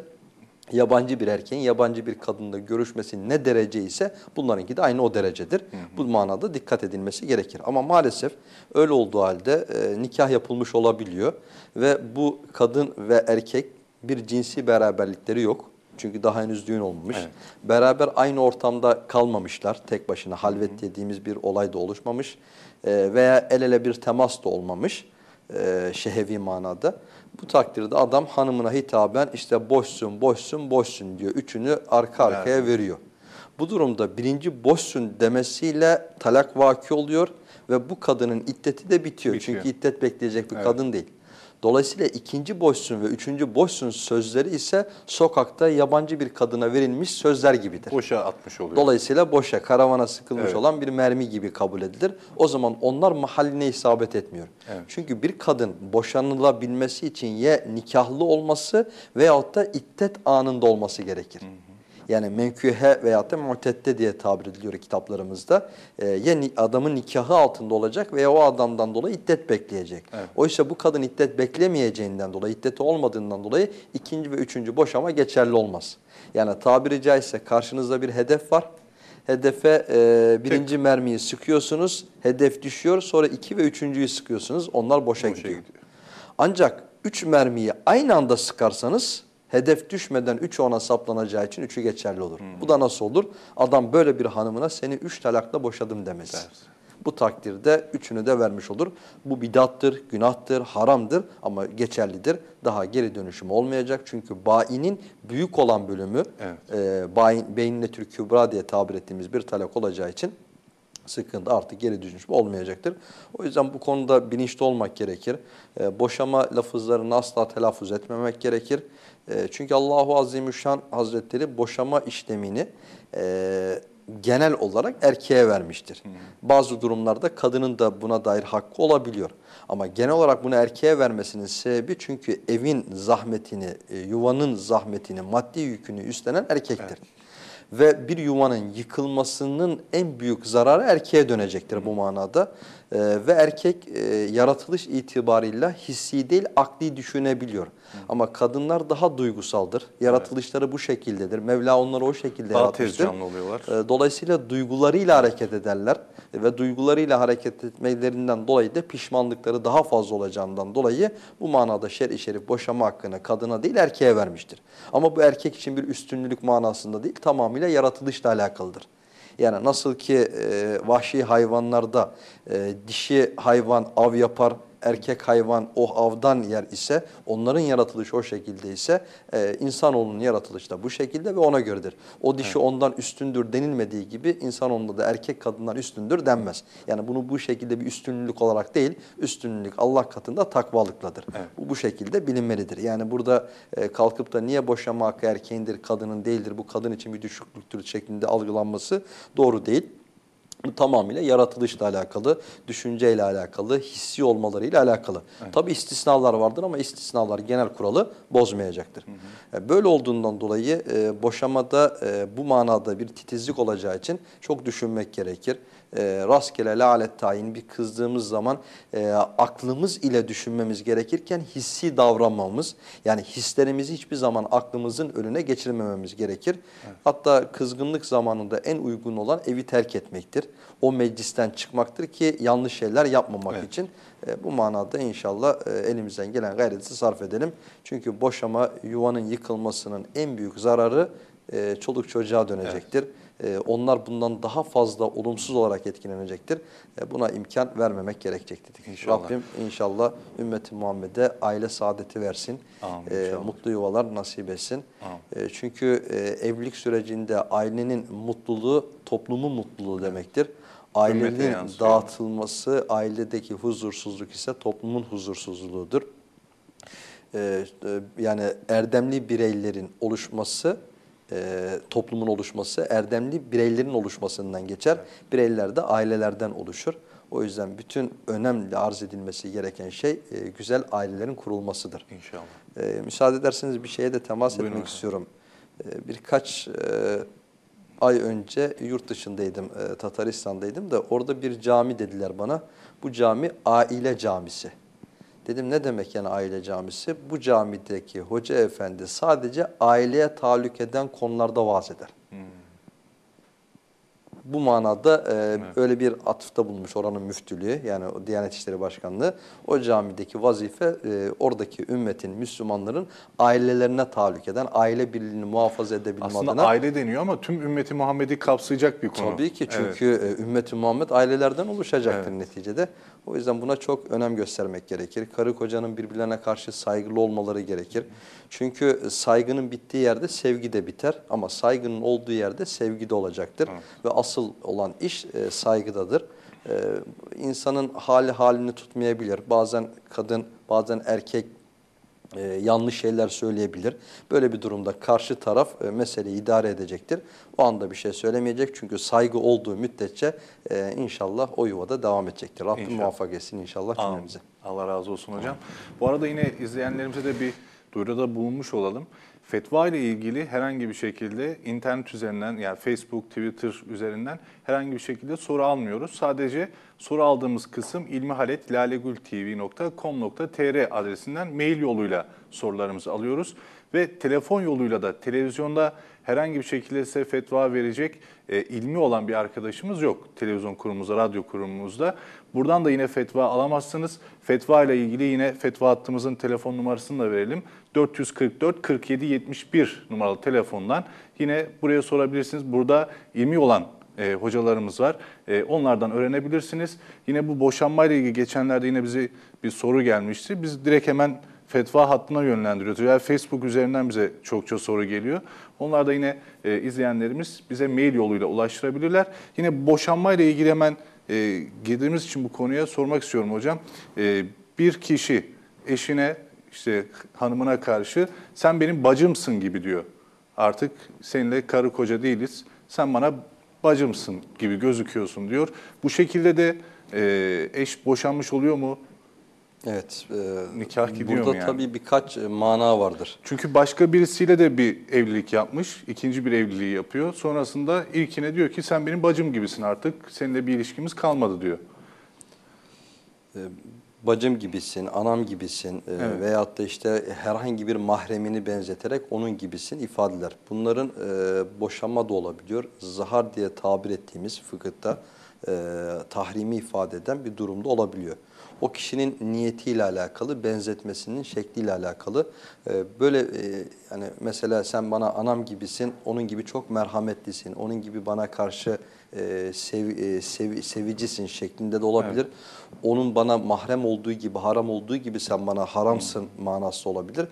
yabancı bir erkeğin yabancı bir kadınla görüşmesi ne derece ise bunlarınki de aynı o derecedir. Bu manada dikkat edilmesi gerekir. Ama maalesef öyle olduğu halde e, nikah yapılmış olabiliyor ve bu kadın ve erkek bir cinsi beraberlikleri yok. Çünkü daha henüz düğün olmamış. Evet. Beraber aynı ortamda kalmamışlar. Tek başına halvet dediğimiz bir olay da oluşmamış. E, veya el ele bir temas da olmamış e, şehevi manada. Bu takdirde adam hanımına hitaben işte boşsun, boşsun, boşsun diyor. Üçünü arka arkaya veriyor. Bu durumda birinci boşsun demesiyle talak vaki oluyor ve bu kadının iddeti de bitiyor. Bitiyor. Çünkü iddet bekleyecek bir Evet. kadın değil. Dolayısıyla ikinci boşsun ve üçüncü boşsun sözleri ise sokakta yabancı bir kadına verilmiş sözler gibidir. Boşa atmış oluyor. Dolayısıyla boşa, karavana sıkılmış Evet. olan bir mermi gibi kabul edilir. O zaman onlar mahalline isabet etmiyor. Evet. Çünkü bir kadın boşanılabilmesi için ya nikahlı olması veyahut da iddet anında olması gerekir. Yani menkühe veyahut da muhtette diye tabir ediliyor kitaplarımızda. Ee, ya adamın nikahı altında olacak veya o adamdan dolayı iddet bekleyecek. Evet. Oysa bu kadın iddet beklemeyeceğinden dolayı, iddeti olmadığından dolayı ikinci ve üçüncü boşama geçerli olmaz. Yani tabiri caizse karşınızda bir hedef var. Hedefe e, birinci mermiyi sıkıyorsunuz, hedef düşüyor. Sonra iki ve üçüncüyü sıkıyorsunuz, onlar boşa, Boşa gidiyor. gidiyor. Ancak üç mermiyi aynı anda sıkarsanız hedef düşmeden üçü ona saplanacağı için üçü geçerli olur. Bu da nasıl olur? Adam böyle bir hanımına seni üç talakla boşadım demesi. Bu takdirde üçünü de vermiş olur. Bu bidattır, günahtır, haramdır ama geçerlidir. Daha geri dönüşüm olmayacak. Çünkü bainin büyük olan bölümü Evet. e, bayin, beyinletül kübra diye tabir ettiğimiz bir talak olacağı için sıkıntı artık geri dönüş olmayacaktır. O yüzden bu konuda bilinçli olmak gerekir. E, boşama lafızlarını asla telaffuz etmemek gerekir. E, çünkü Allahu Azimüşşan Hazretleri boşama işlemini e, genel olarak erkeğe vermiştir. Bazı durumlarda kadının da buna dair hakkı olabiliyor. Ama genel olarak bunu erkeğe vermesinin sebebi çünkü evin zahmetini, e, yuvanın zahmetini, maddi yükünü üstlenen erkektir. Ve bir yuvanın yıkılmasının en büyük zararı erkeğe dönecektir bu manada. Ee, ve erkek e, yaratılış itibarıyla hissi değil akli düşünebiliyor. Ama kadınlar daha duygusaldır. Yaratılışları bu şekildedir. Mevla onları o şekilde Daha yaratmıştır. tez canlı oluyorlar. Ee, Dolayısıyla duygularıyla hareket ederler ve duygularıyla hareket etmelerinden dolayı da pişmanlıkları daha fazla olacağından dolayı bu manada şer-i şerif boşama hakkını kadına değil erkeğe vermiştir. Ama bu erkek için bir üstünlük manasında değil tamamıyla yaratılışla alakalıdır. Yani nasıl ki e, vahşi hayvanlarda e, dişi hayvan av yapar, erkek hayvan o avdan yer ise, onların yaratılışı o şekilde ise e, insanoğlunun yaratılışı da bu şekilde ve ona göredir. O dişi ondan üstündür denilmediği gibi insanoğlunda da erkek kadından üstündür denmez. Yani bunu bu şekilde bir üstünlük olarak değil, üstünlük Allah katında takvalıkladır. Evet. Bu bu şekilde bilinmelidir. Yani burada e, kalkıp da niye boşanma hakkı erkeğindir, kadının değildir, bu kadın için bir düşüklüktür şeklinde algılanması doğru değil. Bu tamamıyla yaratılışla alakalı, düşünceyle alakalı, hissi olmalarıyla alakalı. Tabii istisnalar vardır ama istisnalar genel kuralı bozmayacaktır. E, Böyle olduğundan dolayı e, boşamada e, bu manada bir titizlik olacağı için çok düşünmek gerekir. E, rastgele lalet tayin bir kızdığımız zaman e, aklımız ile düşünmemiz gerekirken hissi davranmamız yani hislerimizi hiçbir zaman aklımızın önüne geçirmememiz gerekir. Hatta kızgınlık zamanında en uygun olan evi terk etmektir. O meclisten çıkmaktır ki yanlış şeyler yapmamak Evet. için. E, bu manada inşallah e, elimizden gelen gayreti sarf edelim. Çünkü boşama yuvanın yıkılmasının en büyük zararı e, çoluk çocuğa dönecektir. E, onlar bundan daha fazla olumsuz olarak etkilenecektir. E, buna imkan vermemek gerekecektir. İnşallah. Rabbim inşallah ümmeti Muhammed'e aile saadeti versin. Amin, E, inşallah. mutlu yuvalar nasip etsin. Amin. Çünkü e, evlilik sürecinde ailenin mutluluğu toplumun mutluluğu demektir. Ailenin dağıtılması, ailedeki huzursuzluk ise toplumun huzursuzluğudur. E, yani erdemli bireylerin oluşması, e, toplumun oluşması, erdemli bireylerin oluşmasından geçer. Bireyler de ailelerden oluşur. O yüzden bütün önemli arz edilmesi gereken şey e, güzel ailelerin kurulmasıdır. İnşallah. Ee, müsaade ederseniz bir şeye de temas Buyurun etmek hocam. istiyorum. Ee, birkaç e, ay önce yurt dışındaydım, e, Tataristan'daydım da orada bir cami dediler bana. Bu cami aile camisi. Dedim ne demek yani aile camisi? Bu camideki hoca efendi sadece aileye tahallük eden konularda vaaz eder. Bu manada e, öyle bir atıfta bulmuş oranın müftülüğü yani Diyanet İşleri Başkanlığı. O camideki vazife e, oradaki ümmetin, Müslümanların ailelerine tahallük eden, aile birliğini muhafaza edebilme Aslında adına. aile deniyor ama tüm ümmeti Muhammed'i kapsayacak bir konu. Tabii ki Evet. çünkü e, ümmeti Muhammed ailelerden oluşacaktır Evet. neticede. O yüzden buna çok önem göstermek gerekir. Karı kocanın birbirlerine karşı saygılı olmaları gerekir. Çünkü saygının bittiği yerde sevgi de biter ama saygının olduğu yerde sevgi de olacaktır. Ve asıl olan iş e, saygıdadır. E, insanın hali halini tutmayabilir. Bazen kadın, bazen erkek e, yanlış şeyler söyleyebilir. Böyle bir durumda karşı taraf e, meseleyi idare edecektir. O anda bir şey söylemeyecek çünkü saygı olduğu müddetçe e, inşallah o yuvada devam edecektir. Rabbim İnşallah. muvaffak etsin inşallah cümlemize. Allah razı olsun hocam. Bu arada yine izleyenlerimize de bir duyuruda bulunmuş olalım. Fetva ile ilgili herhangi bir şekilde internet üzerinden yani Facebook, Twitter üzerinden herhangi bir şekilde soru almıyoruz. Sadece soru aldığımız kısım ilmihaletlalegültv.com.tr adresinden mail yoluyla sorularımızı alıyoruz. Ve telefon yoluyla da televizyonda herhangi bir şekilde size fetva verecek e, ilmi olan bir arkadaşımız yok. Televizyon kurumumuzda, radyo kurumumuzda. Buradan da yine fetva alamazsınız. Fetva ile ilgili yine fetva hattımızın telefon numarasını da verelim. 444 47 71 numaralı telefondan yine buraya sorabilirsiniz. Burada ilmi olan e, hocalarımız var. E, onlardan öğrenebilirsiniz. Yine bu boşanmayla ilgili geçenlerde yine bize bir soru gelmişti. Biz direkt hemen fetva hattına yönlendiriyoruz. Yani Facebook üzerinden bize çokça soru geliyor. Onlar da yine e, izleyenlerimiz bize mail yoluyla ulaştırabilirler. Yine boşanmayla ilgili hemen e, girdiğimiz için bu konuya sormak istiyorum hocam. E, bir kişi eşine işte hanımına karşı sen benim bacımsın gibi diyor. Artık seninle karı koca değiliz. Sen bana bacımsın gibi gözüküyorsun diyor. Bu şekilde de e, eş boşanmış oluyor mu? Evet. e, Nikah gidiyor Burada mu yani? tabii birkaç e, mana vardır. Çünkü başka birisiyle de bir evlilik yapmış, ikinci bir evliliği yapıyor. Sonrasında ilkine diyor ki sen benim bacım gibisin artık, seninle bir ilişkimiz kalmadı diyor. Bacım gibisin, anam gibisin e, Evet. veyahut da işte herhangi bir mahremini benzeterek onun gibisin ifadeler. Bunların e, boşanma da olabiliyor. Zahar diye tabir ettiğimiz fıkıhta e, tahrimi ifade eden bir durumda olabiliyor. O kişinin niyetiyle alakalı, benzetmesinin şekliyle alakalı. E, böyle e, yani mesela sen bana anam gibisin, onun gibi çok merhametlisin, onun gibi bana karşı e, sev, e, sev- sevicisin şeklinde de olabilir. Onun bana mahrem olduğu gibi, haram olduğu gibi sen bana haramsın manası olabilir.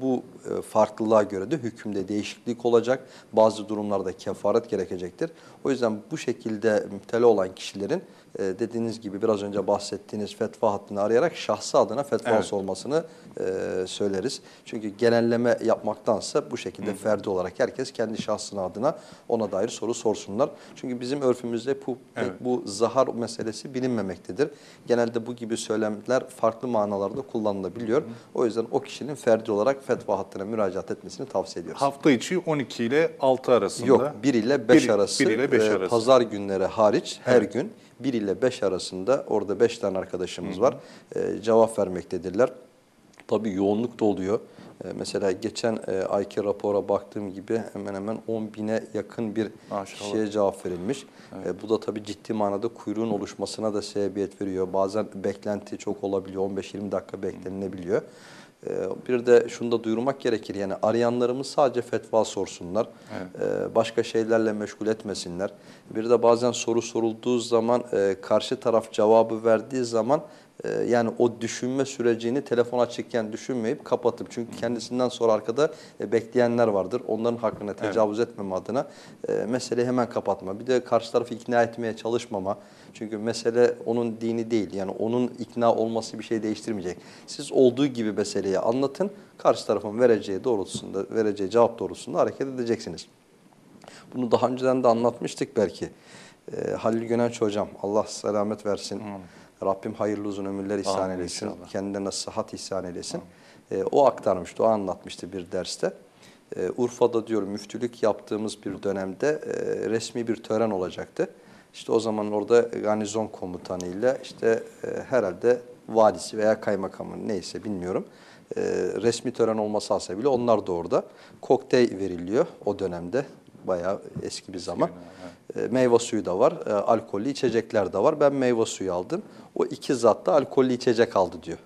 Bu farklılığa göre de hükümde değişiklik olacak. Bazı durumlarda kefaret gerekecektir. O yüzden bu şekilde müptela olan kişilerin e, dediğiniz gibi biraz önce bahsettiğiniz fetva hattını arayarak şahsı adına fetva Evet. sormasını e, söyleriz. Çünkü genelleme yapmaktansa bu şekilde ferdi olarak herkes kendi şahsına adına ona dair soru sorsunlar. Çünkü bizim örfümüzde bu, Evet. bu zahar meselesi bilinmemektedir. Genelde bu gibi söylemler farklı manalarda kullanılabiliyor. O yüzden o kişinin ferdi olarak fetva hattına müracaat etmesini tavsiye ediyoruz. Hafta içi 12 ile 6 arasında. Yok 1 ile 5 Bir- arası, bir ile beş e, arası. pazar günleri hariç her Evet. gün 1 ile 5 arasında orada 5 tane arkadaşımız var. E, cevap vermektedirler. Tabii yoğunluk da oluyor. E, mesela geçen e, ayki rapora baktığım gibi hemen hemen 10 bine yakın bir Maşallah. kişiye cevap verilmiş. E, bu da tabii ciddi manada kuyruğun oluşmasına da sebebiyet veriyor. Bazen beklenti çok olabiliyor. 15-20 dakika beklenilebiliyor. E, bir de şunu da duyurmak gerekir. Yani arayanlarımız sadece fetva sorsunlar. E, başka şeylerle meşgul etmesinler. Bir de bazen soru sorulduğu zaman e, karşı taraf cevabı verdiği zaman yani o düşünme sürecini telefon açıkken düşünmeyip kapatıp çünkü kendisinden sonra arkada e, bekleyenler vardır. Onların hakkına tecavüz etmeme adına e, meseleyi hemen kapatma. Bir de karşı tarafı ikna etmeye çalışmama. Çünkü mesele onun dini değil. Yani onun ikna olması bir şey değiştirmeyecek. Siz olduğu gibi meseleyi anlatın. Karşı tarafın vereceği doğrultusunda, vereceği cevap doğrultusunda hareket edeceksiniz. Bunu daha önceden de anlatmıştık belki. Ee, Halil Gönenç hocam Allah selamet versin. Rabbim hayırlı uzun ömürler ihsan Amin eylesin. inşallah. Kendilerine sıhhat ihsan eylesin. Ee, o aktarmıştı, o anlatmıştı bir derste. Ee, Urfa'da diyor müftülük yaptığımız bir dönemde e, resmi bir tören olacaktı. İşte o zaman orada garnizon komutanıyla işte e, herhalde valisi veya kaymakamı neyse bilmiyorum. E, resmi tören olması hasebiyle onlar da orada. Kokteyl veriliyor o dönemde. Bayağı eski bir zaman. E, meyve suyu da var, e, alkollü içecekler de var. Ben meyve suyu aldım. O iki zat da alkollü içecek aldı diyor.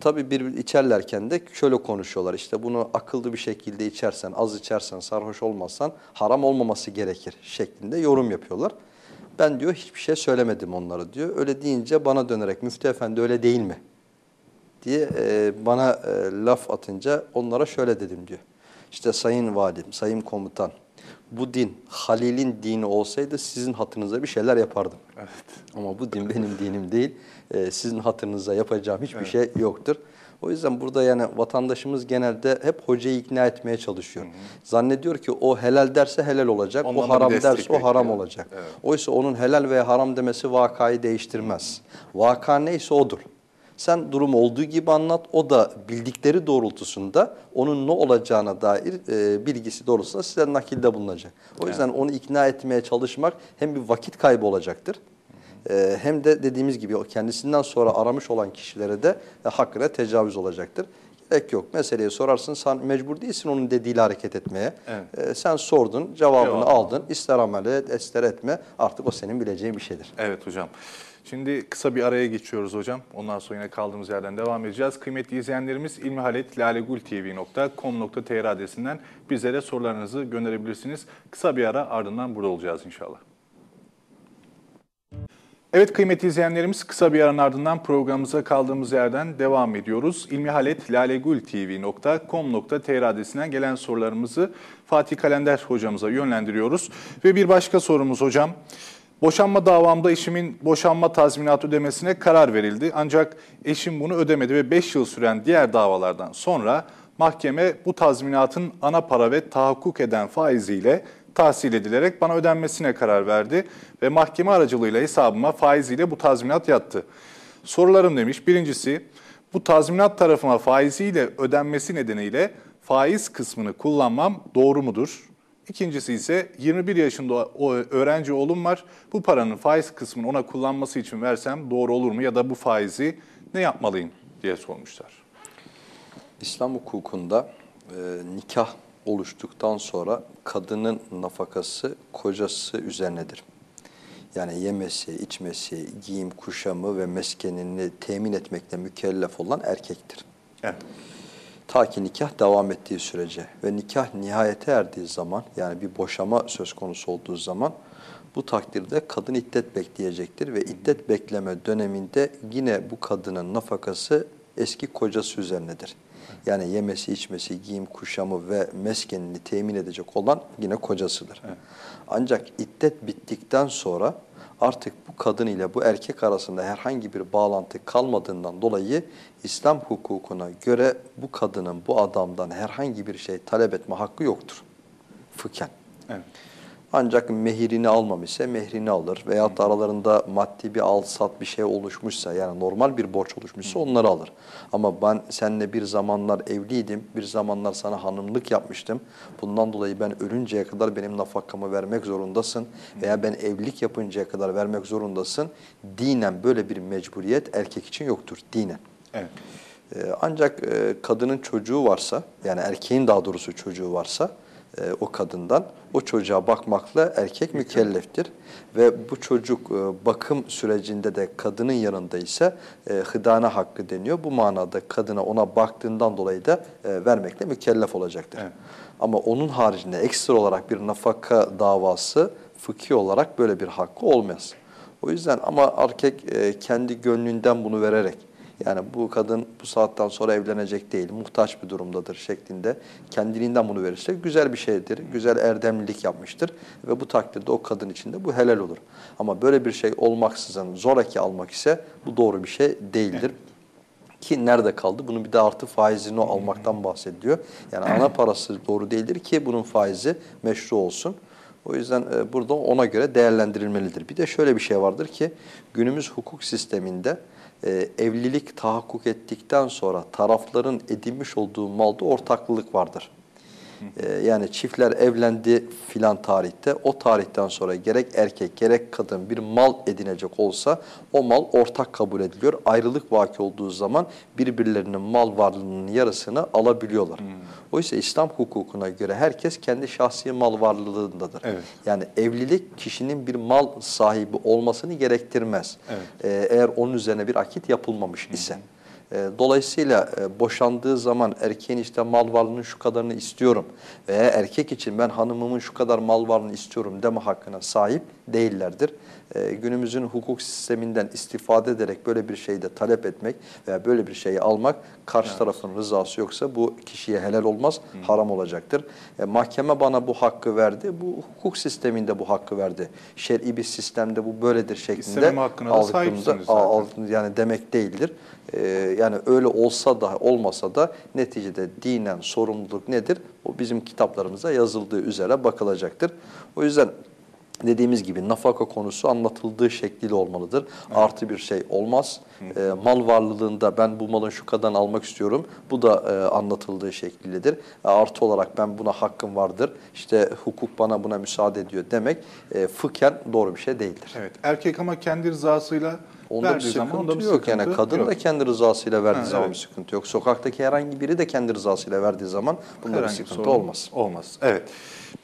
Tabii bir içerlerken de şöyle konuşuyorlar. İşte bunu akıllı bir şekilde içersen, az içersen, sarhoş olmazsan haram olmaması gerekir şeklinde yorum yapıyorlar. Ben diyor hiçbir şey söylemedim onlara diyor. Öyle deyince bana dönerek müftü efendi öyle değil mi? diye e, bana e, laf atınca onlara şöyle dedim diyor. İşte sayın valim, sayın komutan bu din Halil'in dini olsaydı sizin hatırınıza bir şeyler yapardım. Evet. Ama bu din benim dinim değil. Ee, sizin hatırınıza yapacağım hiçbir şey yoktur. O yüzden burada yani vatandaşımız genelde hep hocayı ikna etmeye çalışıyor. Zannediyor ki o helal derse helal olacak, Ondan da o haram derse o haram olacak. Evet. Oysa onun helal veya haram demesi vakayı değiştirmez. Vaka neyse odur. Sen durumu olduğu gibi anlat, o da bildikleri doğrultusunda onun ne olacağına dair e, bilgisi doğrultusunda size nakilde bulunacak. O yüzden onu ikna etmeye çalışmak hem bir vakit kaybı olacaktır, e, hem de dediğimiz gibi o kendisinden sonra aramış olan kişilere de e, hakkına tecavüz olacaktır. Gerek yok. Meseleyi sorarsın, sen mecbur değilsin onun dediğiyle hareket etmeye. Evet. E, sen sordun, cevabını Cevap aldın. İster amel et, ister etme. Artık o senin bileceğin bir şeydir. Evet hocam. Şimdi kısa bir araya geçiyoruz hocam. Ondan sonra yine kaldığımız yerden devam edeceğiz. Kıymetli izleyenlerimiz ilmihalet.lalegultv.com.tr adresinden bizlere sorularınızı gönderebilirsiniz. Kısa bir ara ardından burada olacağız inşallah. Evet kıymetli izleyenlerimiz kısa bir aranın ardından programımıza kaldığımız yerden devam ediyoruz. ilmihaletlalegultv.com.tr adresinden gelen sorularımızı Fatih Kalender hocamıza yönlendiriyoruz. Ve bir başka sorumuz hocam. Boşanma davamda eşimin boşanma tazminatı ödemesine karar verildi. Ancak eşim bunu ödemedi ve 5 yıl süren diğer davalardan sonra mahkeme bu tazminatın ana para ve tahakkuk eden faiziyle tahsil edilerek bana ödenmesine karar verdi ve mahkeme aracılığıyla hesabıma faiziyle bu tazminat yattı. Sorularım demiş. Birincisi, bu tazminat tarafıma faiziyle ödenmesi nedeniyle faiz kısmını kullanmam doğru mudur? İkincisi ise 21 yaşında öğrenci oğlum var. Bu paranın faiz kısmını ona kullanması için versem doğru olur mu ya da bu faizi ne yapmalıyım diye sormuşlar. İslam hukukunda e, nikah oluştuktan sonra kadının nafakası kocası üzerinedir. Yani yemesi, içmesi, giyim, kuşamı ve meskenini temin etmekle mükellef olan erkektir. Evet. Ta ki nikah devam ettiği sürece ve nikah nihayete erdiği zaman yani bir boşama söz konusu olduğu zaman bu takdirde kadın iddet bekleyecektir ve iddet bekleme döneminde yine bu kadının nafakası eski kocası üzerinedir. Yani yemesi, içmesi, giyim, kuşamı ve meskenini temin edecek olan yine kocasıdır. Evet. Ancak iddet bittikten sonra artık bu kadın ile bu erkek arasında herhangi bir bağlantı kalmadığından dolayı İslam hukukuna göre bu kadının bu adamdan herhangi bir şey talep etme hakkı yoktur. Fıkhen. Evet. Ancak mehirini almamışsa mehrini alır veyahut da aralarında maddi bir al sat bir şey oluşmuşsa yani normal bir borç oluşmuşsa onları alır. Ama ben seninle bir zamanlar evliydim, bir zamanlar sana hanımlık yapmıştım. Bundan dolayı ben ölünceye kadar benim nafakamı vermek zorundasın veya ben evlilik yapıncaya kadar vermek zorundasın. Dinen böyle bir mecburiyet erkek için yoktur dinen. Evet. Ee, Ancak e, kadının çocuğu varsa, yani erkeğin daha doğrusu çocuğu varsa e, o kadından, o çocuğa bakmakla erkek mükelleftir. Ve bu çocuk e, bakım sürecinde de kadının yanında ise e, hıdana hakkı deniyor. Bu manada kadına ona baktığından dolayı da e, vermekle mükellef olacaktır. Evet. Ama onun haricinde ekstra olarak bir nafaka davası fıkhi olarak böyle bir hakkı olmaz. O yüzden ama erkek e, kendi gönlünden bunu vererek yani bu kadın bu saatten sonra evlenecek değil, muhtaç bir durumdadır şeklinde kendiliğinden bunu verirse güzel bir şeydir, güzel erdemlilik yapmıştır ve bu takdirde o kadın için de bu helal olur. Ama böyle bir şey olmaksızın zoraki almak ise bu doğru bir şey değildir. Ki nerede kaldı? Bunun bir de artı faizini almaktan bahsediyor. Yani ana parası doğru değildir ki bunun faizi meşru olsun. O yüzden e, burada ona göre değerlendirilmelidir. Bir de şöyle bir şey vardır ki günümüz hukuk sisteminde e, evlilik tahakkuk ettikten sonra tarafların edinmiş olduğu malda ortaklılık vardır. E, yani çiftler evlendi filan tarihte, o tarihten sonra gerek erkek gerek kadın bir mal edinecek olsa o mal ortak kabul ediliyor. Ayrılık vaki olduğu zaman birbirlerinin mal varlığının yarısını alabiliyorlar. Oysa İslam hukukuna göre herkes kendi şahsi mal varlığındadır. Evet. Yani evlilik kişinin bir mal sahibi olmasını gerektirmez. Evet. Ee, eğer onun üzerine bir akit yapılmamış ise. Ee, dolayısıyla e, boşandığı zaman erkeğin işte mal varlığının şu kadarını istiyorum veya erkek için ben hanımımın şu kadar mal varlığını istiyorum deme hakkına sahip değillerdir. Ee, günümüzün hukuk sisteminden istifade ederek böyle bir şeyde talep etmek veya böyle bir şeyi almak karşı tarafın rızası yoksa bu kişiye helal olmaz, haram olacaktır. E, mahkeme bana bu hakkı verdi, bu hukuk sisteminde bu hakkı verdi. Şer'i bir sistemde bu böyledir şeklinde İstememe hakkına da sahipsiniz zaten. yani demek değildir. Ee, yani öyle olsa da olmasa da neticede dinen sorumluluk nedir? O bizim kitaplarımıza yazıldığı üzere bakılacaktır. O yüzden dediğimiz gibi nafaka konusu anlatıldığı şekliyle olmalıdır. Artı bir şey olmaz. Ee, mal varlığında ben bu malın şu kadarını almak istiyorum. Bu da e, anlatıldığı şeklidir. E, artı olarak ben buna hakkım vardır. İşte hukuk bana buna müsaade ediyor demek e, fıkhen doğru bir şey değildir. Evet. Erkek ama kendi rızasıyla Onda bir zaman sıkıntı bir yok. Yani sıkıntı kadın yok. da kendi rızasıyla verdiği Ha, zaman evet. bir sıkıntı yok. Sokaktaki herhangi biri de kendi rızasıyla verdiği zaman bunda bir Herhangi sıkıntı sorun olmaz. Olmaz. Evet.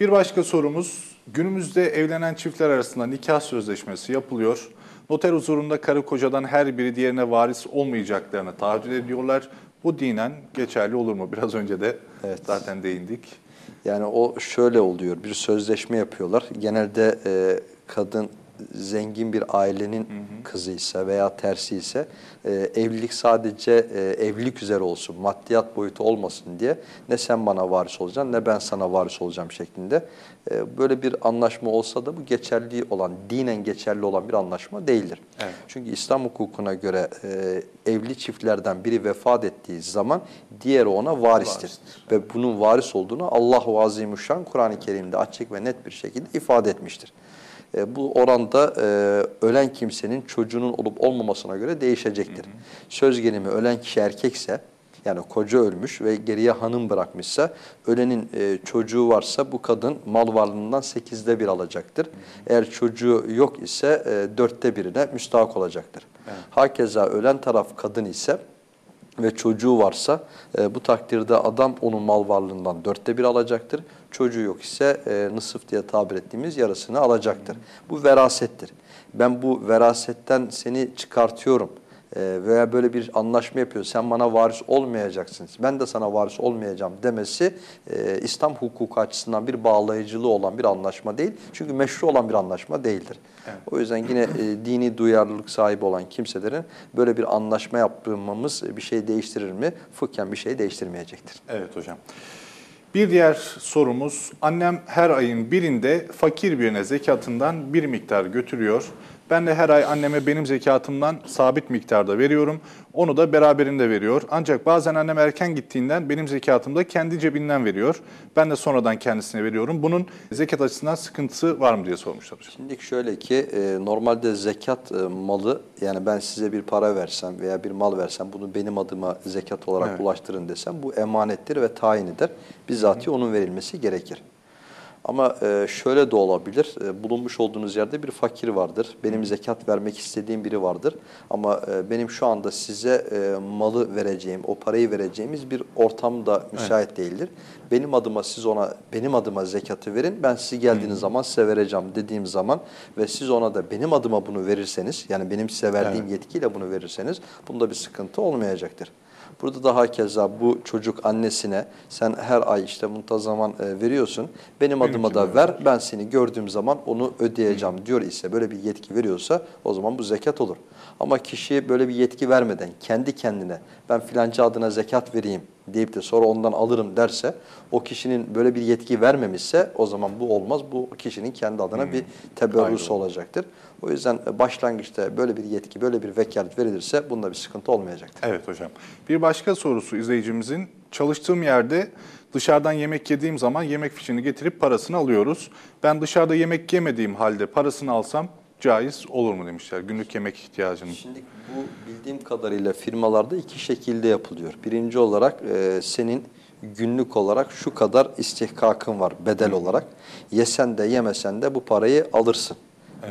Bir başka sorumuz. Günümüzde evlenen çiftler arasında nikah sözleşmesi yapılıyor. Noter huzurunda karı kocadan her biri diğerine varis olmayacaklarını taahhüt ediyorlar. Bu dinen geçerli olur mu? Biraz önce de Evet. zaten değindik. Yani o şöyle oluyor. Bir sözleşme yapıyorlar. Genelde e, kadın zengin bir ailenin kızıysa veya tersi ise e, evlilik sadece e, evlilik üzere olsun, maddiyat boyutu olmasın diye ne sen bana varis olacaksın ne ben sana varis olacağım şeklinde e, böyle bir anlaşma olsa da bu geçerli olan, dinen geçerli olan bir anlaşma değildir. Evet. Çünkü İslam hukukuna göre e, evli çiftlerden biri vefat ettiği zaman diğeri ona varistir. Varistir. Ve bunun varis olduğunu Allah-u Azimüşşan Kur'an-ı Kerim'de açık ve net bir şekilde ifade etmiştir. E, bu oranda e, ölen kimsenin çocuğunun olup olmamasına göre değişecektir. Söz gelimi ölen kişi erkekse yani koca ölmüş ve geriye hanım bırakmışsa ölenin e, çocuğu varsa bu kadın mal varlığından sekizde bir alacaktır. Eğer çocuğu yok ise e, dörtte birine müstahak olacaktır. Hakeza ölen taraf kadın ise ve çocuğu varsa e, bu takdirde adam onun mal varlığından dörtte bir alacaktır. Çocuğu yok ise e, nısıf diye tabir ettiğimiz yarısını alacaktır. Bu verasettir. Ben bu verasetten seni çıkartıyorum e, veya böyle bir anlaşma yapıyor. Sen bana varis olmayacaksın. Ben de sana varis olmayacağım demesi e, İslam hukuku açısından bir bağlayıcılığı olan bir anlaşma değil. Çünkü meşru olan bir anlaşma değildir. O yüzden yine e, dini duyarlılık sahibi olan kimselerin böyle bir anlaşma yapmamız bir şey değiştirir mi? Fıkhen bir şey değiştirmeyecektir. Evet hocam. Bir diğer sorumuz, annem her ayın birinde fakir birine zekatından bir miktar götürüyor. Ben de her ay anneme benim zekatımdan sabit miktarda veriyorum. Onu da beraberinde veriyor. Ancak bazen annem erken gittiğinden benim zekatımı da kendi cebinden veriyor. Ben de sonradan kendisine veriyorum. Bunun zekat açısından sıkıntısı var mı diye sormuşlar hocam. Şimdi şöyle ki e, normalde zekat e, malı yani ben size bir para versem veya bir mal versem bunu benim adıma zekat olarak Evet. ulaştırın desem bu emanettir ve tayinidir. Bizzati onun verilmesi gerekir. Ama e, şöyle de olabilir. E, bulunmuş olduğunuz yerde bir fakir vardır. Benim zekat vermek istediğim biri vardır. Ama e, benim şu anda size malı vereceğim, o parayı vereceğimiz bir ortam da müsait değildir. Benim adıma siz ona benim adıma zekatı verin. Ben sizi geldiğiniz zaman size vereceğim dediğim zaman ve siz ona da benim adıma bunu verirseniz yani benim size verdiğim yetkiyle bunu verirseniz bunda bir sıkıntı olmayacaktır. Burada da hakeza bu çocuk annesine sen her ay işte muntazaman e, veriyorsun. Benim adıma da ver ben seni gördüğüm zaman onu ödeyeceğim diyor ise böyle bir yetki veriyorsa o zaman bu zekat olur. Ama kişi böyle bir yetki vermeden kendi kendine ben filanca adına zekat vereyim deyip de sonra ondan alırım derse o kişinin böyle bir yetki vermemişse o zaman bu olmaz. Bu kişinin kendi adına bir teberrüsü olacaktır. O yüzden e, başlangıçta böyle bir yetki, böyle bir vekalet verilirse bunda bir sıkıntı olmayacaktır. Evet hocam. Bir başka sorusu izleyicimizin. Çalıştığım yerde dışarıdan yemek yediğim zaman yemek fişini getirip parasını alıyoruz. Ben dışarıda yemek yemediğim halde parasını alsam caiz olur mu demişler günlük yemek ihtiyacının. Şimdi bu bildiğim kadarıyla firmalarda iki şekilde yapılıyor. Birinci olarak e, senin günlük olarak şu kadar istihkakın var bedel olarak. Yesen de yemesen de bu parayı alırsın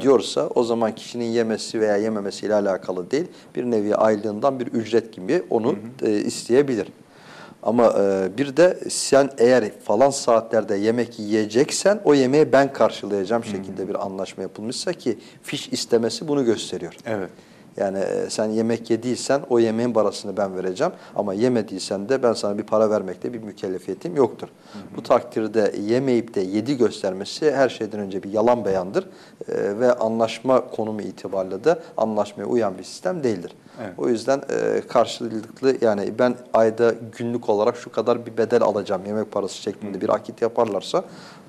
diyorsa o zaman kişinin yemesi veya yememesiyle alakalı değil. Bir nevi aylığından bir ücret gibi onu e, isteyebilir. Ama e, bir de sen eğer falan saatlerde yemek yiyeceksen o yemeği ben karşılayacağım şekilde bir anlaşma yapılmışsa ki fiş istemesi bunu gösteriyor. Evet. Yani e, sen yemek yediysen o yemeğin parasını ben vereceğim ama yemediysen de ben sana bir para vermekte bir mükellefiyetim yoktur. Bu takdirde yemeyip de yedi göstermesi her şeyden önce bir yalan beyandır E, ve anlaşma konumu itibariyle de anlaşmaya uyan bir sistem değildir. Evet. O yüzden e, karşılıklı yani ben ayda günlük olarak şu kadar bir bedel alacağım yemek parası şeklinde bir akit yaparlarsa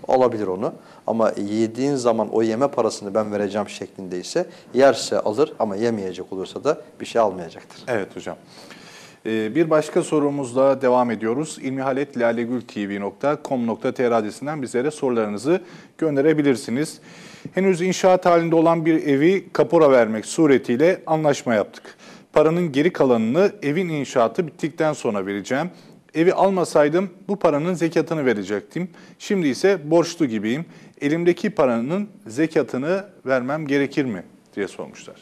alabilir onu. Ama yediğin zaman o yeme parasını ben vereceğim şeklinde ise yerse alır ama yemeyecek olursa da bir şey almayacaktır. Evet hocam. Ee, Bir başka sorumuzla devam ediyoruz. ilmihaletlalegültv.com.tr adresinden bizlere sorularınızı gönderebilirsiniz. Henüz inşaat halinde olan bir evi kapora vermek suretiyle anlaşma yaptık. Paranın geri kalanını evin inşaatı bittikten sonra vereceğim. Evi almasaydım bu paranın zekatını verecektim. Şimdi ise borçlu gibiyim. Elimdeki paranın zekatını vermem gerekir mi diye sormuşlar.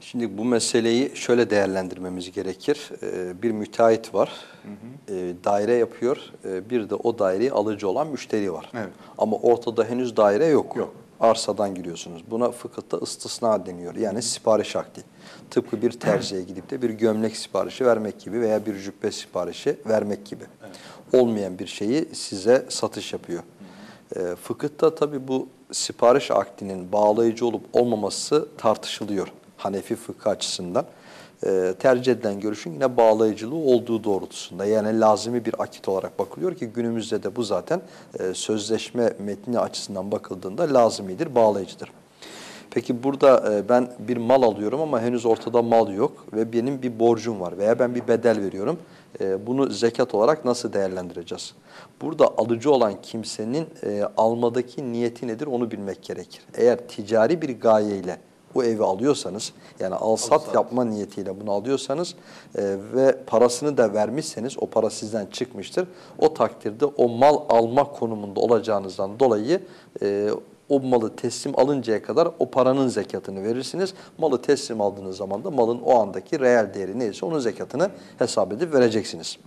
Şimdi bu meseleyi şöyle değerlendirmemiz gerekir. Ee, Bir müteahhit var, Ee, daire yapıyor, Ee, bir de o daireyi alıcı olan müşteri var. Evet. Ama ortada henüz daire yok. Yok. Arsadan giriyorsunuz. Buna fıkıhta istisna deniyor. Yani sipariş akdi. Tıpkı bir terziye gidip de bir gömlek siparişi vermek gibi veya bir cübbe siparişi vermek gibi. Olmayan bir şeyi size satış yapıyor. E, fıkıhta tabi bu sipariş akdinin bağlayıcı olup olmaması tartışılıyor Hanefi fıkıh açısından. E, tercih edilen görüşün yine bağlayıcılığı olduğu doğrultusunda. Yani lazimi bir akit olarak bakılıyor ki günümüzde de bu zaten e, sözleşme metni açısından bakıldığında lazimidir, bağlayıcıdır. Peki burada e, ben bir mal alıyorum ama henüz ortada mal yok ve benim bir borcum var veya ben bir bedel veriyorum. E, bunu zekat olarak nasıl değerlendireceğiz? Burada alıcı olan kimsenin almadaki niyeti nedir onu bilmek gerekir. Eğer ticari bir gayeyle bu evi alıyorsanız yani al-sat yapma niyetiyle bunu alıyorsanız e, ve parasını da vermişseniz o para sizden çıkmıştır. O takdirde o mal alma konumunda olacağınızdan dolayı e, o malı teslim alıncaya kadar o paranın zekatını verirsiniz. Malı teslim aldığınız zaman da malın o andaki reel değeri neyse onun zekatını hesap edip vereceksiniz.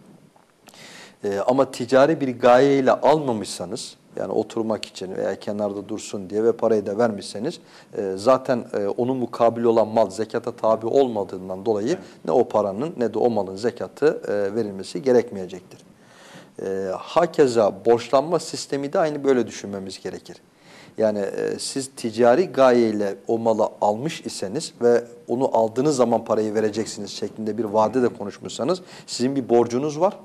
Ee, ama ticari bir gayeyle almamışsanız yani oturmak için veya kenarda dursun diye ve parayı da vermişseniz e, zaten e, onun mukabili olan mal zekata tabi olmadığından dolayı evet. ne o paranın ne de o malın zekatı e, verilmesi gerekmeyecektir. E, hakeza borçlanma sistemi de aynı böyle düşünmemiz gerekir. Yani e, siz ticari gayeyle o malı almış iseniz ve onu aldığınız zaman parayı vereceksiniz şeklinde bir vade de konuşmuşsanız sizin bir borcunuz var.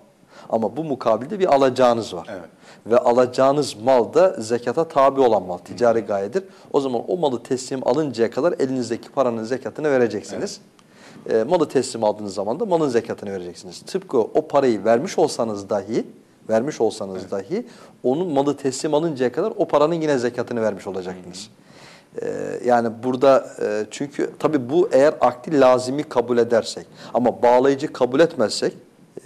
Ama bu mukabilde bir alacağınız var. Evet. Ve alacağınız mal da zekata tabi olan mal, ticari gayedir. O zaman o malı teslim alıncaya kadar elinizdeki paranın zekatını vereceksiniz. Evet. E, malı teslim aldığınız zaman da malın zekatını vereceksiniz. Tıpkı o parayı vermiş olsanız dahi vermiş olsanız evet. dahi onun malı teslim alıncaya kadar o paranın yine zekatını vermiş olacaksınız. Ee, yani burada e, çünkü tabi bu eğer akdi lazimi kabul edersek ama bağlayıcı kabul etmezsek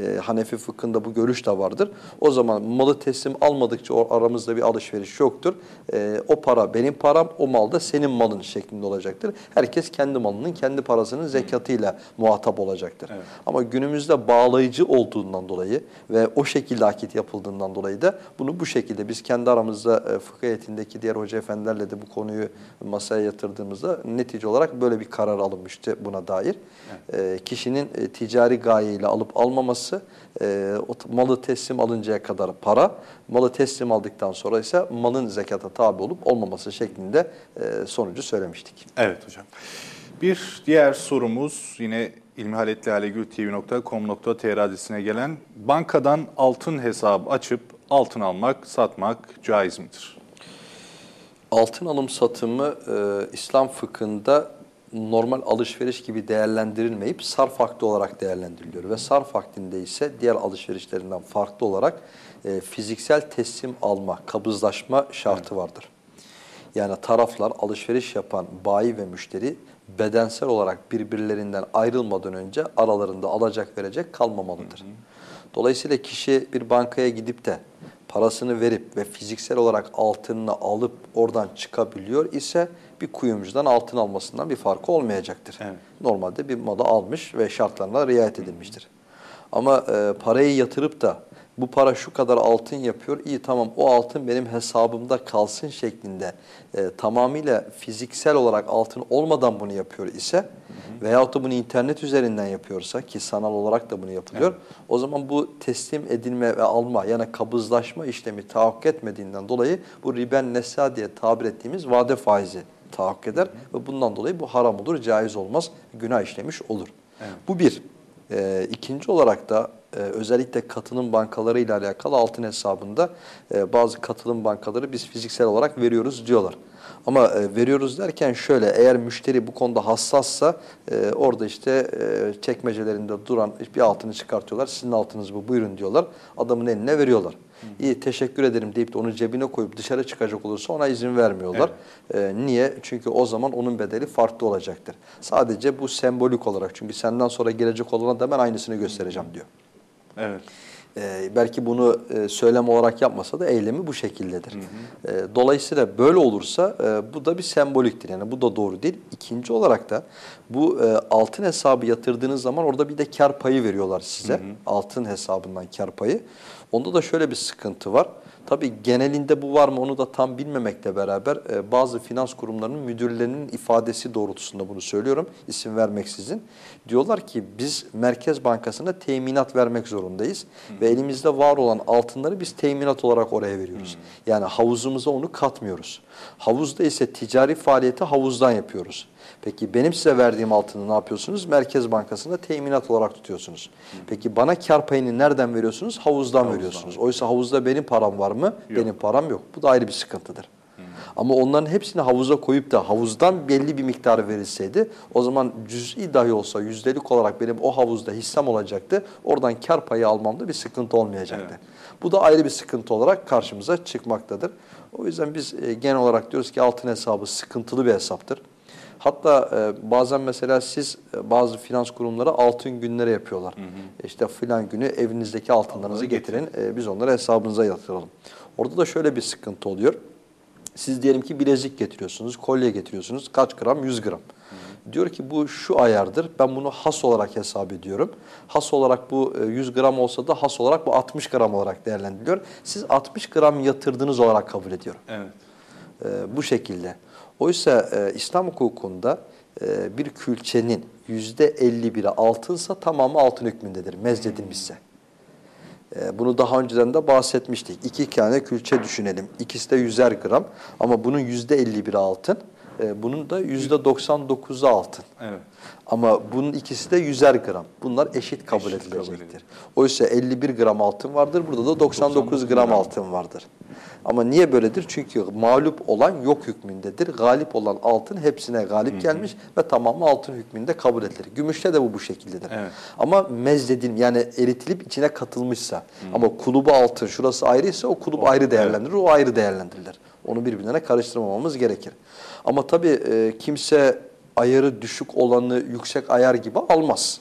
e, Hanefi fıkhında bu görüş de vardır. O zaman malı teslim almadıkça aramızda bir alışveriş yoktur. E, o para benim param, o mal da senin malın şeklinde olacaktır. Herkes kendi malının, kendi parasının zekatıyla muhatap olacaktır. Evet. Ama günümüzde bağlayıcı olduğundan dolayı ve o şekilde akit yapıldığından dolayı da bunu bu şekilde biz kendi aramızda e, fıkıh heyetindeki diğer hoca efendilerle de bu konuyu masaya yatırdığımızda netice olarak böyle bir karar alınmıştı buna dair. Evet. E, kişinin e, ticari gayeyle alıp almaması olması e, malı teslim alıncaya kadar para, malı teslim aldıktan sonra ise malın zekata tabi olup olmaması şeklinde e, sonucu söylemiştik. Evet hocam. Bir diğer sorumuz yine ilmihaletlialegültv.com.tr adresine gelen bankadan altın hesabı açıp altın almak, satmak caiz midir? Altın alım satımı e, İslam fıkhında normal alışveriş gibi değerlendirilmeyip sarf akdi olarak değerlendiriliyor. Ve sarf akdinde ise diğer alışverişlerinden farklı olarak e, fiziksel teslim alma, kabızlaşma şartı vardır. Yani taraflar alışveriş yapan bayi ve müşteri bedensel olarak birbirlerinden ayrılmadan önce aralarında alacak verecek kalmamalıdır. Dolayısıyla kişi bir bankaya gidip de parasını verip ve fiziksel olarak altınını alıp oradan çıkabiliyor ise bir kuyumcudan altın almasından bir farkı olmayacaktır. Evet. Normalde bir malı almış ve şartlarına riayet edilmiştir. Ama e, parayı yatırıp da bu para şu kadar altın yapıyor, iyi tamam o altın benim hesabımda kalsın şeklinde e, tamamıyla fiziksel olarak altın olmadan bunu yapıyor ise hı hı. veyahut da bunu internet üzerinden yapıyorsa ki sanal olarak da bunu yapılıyor. Evet. O zaman bu teslim edilme ve alma yani kabızlaşma işlemi tahakkuk etmediğinden dolayı bu riben nesa diye tabir ettiğimiz vade faizi tahakkuk eder ve bundan dolayı bu haram olur, caiz olmaz, günah işlemiş olur. Evet. Bu bir. E, ikinci olarak da e, özellikle katılım bankaları ile alakalı altın hesabında e, bazı katılım bankaları biz fiziksel olarak veriyoruz diyorlar. Ama e, veriyoruz derken şöyle eğer müşteri bu konuda hassassa e, orada işte e, çekmecelerinde duran bir altını çıkartıyorlar. Sizin altınız bu buyurun diyorlar. Adamın eline veriyorlar. İyi teşekkür ederim deyip de onu cebine koyup dışarı çıkacak olursa ona izin vermiyorlar. Evet. E, niye? Çünkü o zaman onun bedeli farklı olacaktır. Sadece bu sembolik olarak çünkü senden sonra gelecek olana da ben aynısını göstereceğim diyor. Evet. Ee, belki bunu e, söylem olarak yapmasa da eylemi bu şekildedir. Hı hı. E, dolayısıyla böyle olursa e, bu da bir semboliktir. Yani bu da doğru değil. İkinci olarak da bu e, altın hesabı yatırdığınız zaman orada bir de kar payı veriyorlar size. Hı hı. Altın hesabından kar payı. Onda da şöyle bir sıkıntı var. Tabii genelinde bu var mı onu da tam bilmemekle beraber e, bazı finans kurumlarının müdürlerinin ifadesi doğrultusunda bunu söylüyorum isim vermeksizin. Diyorlar ki biz Merkez Bankası'na teminat vermek zorundayız ve elimizde var olan altınları biz teminat olarak oraya veriyoruz. Yani havuzumuza onu katmıyoruz. Havuzda ise ticari faaliyeti havuzdan yapıyoruz. Peki benim size verdiğim altını ne yapıyorsunuz? Merkez Bankası'nda teminat olarak tutuyorsunuz. Peki bana kar payını nereden veriyorsunuz? Havuzdan, veriyorsunuz. Oysa havuzda benim param var mı? Benim param yok. Bu da ayrı bir sıkıntıdır. Ama onların hepsini havuza koyup da havuzdan belli bir miktar verilseydi o zaman cüz'i dahi olsa yüzdelik olarak benim o havuzda hissem olacaktı. Oradan kar payı almamda bir sıkıntı olmayacaktı. Bu da ayrı bir sıkıntı olarak karşımıza çıkmaktadır. O yüzden biz e, genel olarak diyoruz ki altın hesabı sıkıntılı bir hesaptır. Hatta e, bazen mesela siz e, bazı finans kurumları altın günleri yapıyorlar. İşte filan günü evinizdeki altınlarınızı getirin, e, biz onları hesabınıza yatıralım. Orada da şöyle bir sıkıntı oluyor. Siz diyelim ki bilezik getiriyorsunuz, kolye getiriyorsunuz. Kaç gram? 100 gram. Diyor ki bu şu ayardır. Ben bunu has olarak hesap ediyorum. Has olarak bu e, 100 gram olsa da has olarak bu 60 gram olarak değerlendiriliyor. Siz 60 gram yatırdığınız olarak kabul ediyorum. Evet. E, bu şekilde. Oysa e, İslam hukukunda e, bir külçenin yüzde 51'i altınsa tamamı altın hükmündedir, mezcedilmişse. E, bunu daha önceden de bahsetmiştik. İki tane külçe düşünelim. İkisi de 100'er gram ama bunun yüzde 51'i altın, e, bunun da yüzde 99'u altın. Evet. Ama bunun ikisi de 100'er gram. Bunlar eşit kabul Eşit kabul edilecektir. edilir. Oysa 51 gram altın vardır, burada da 99 99 gram gram. altın vardır. Ama niye böyledir? Çünkü mağlup olan yok hükmündedir. Galip olan altın hepsine galip gelmiş ve tamamı altın hükmünde kabul edilir. Gümüşte de bu bu şekildedir. Evet. Ama mezledin yani eritilip içine katılmışsa ama kulubu altın şurası ayrıysa o kulüp ayrı değerlendirilir, o ayrı değerlendirilir. Onu birbirine karıştırmamamız gerekir. Ama tabii e, kimse ayarı düşük olanı yüksek ayar gibi almaz.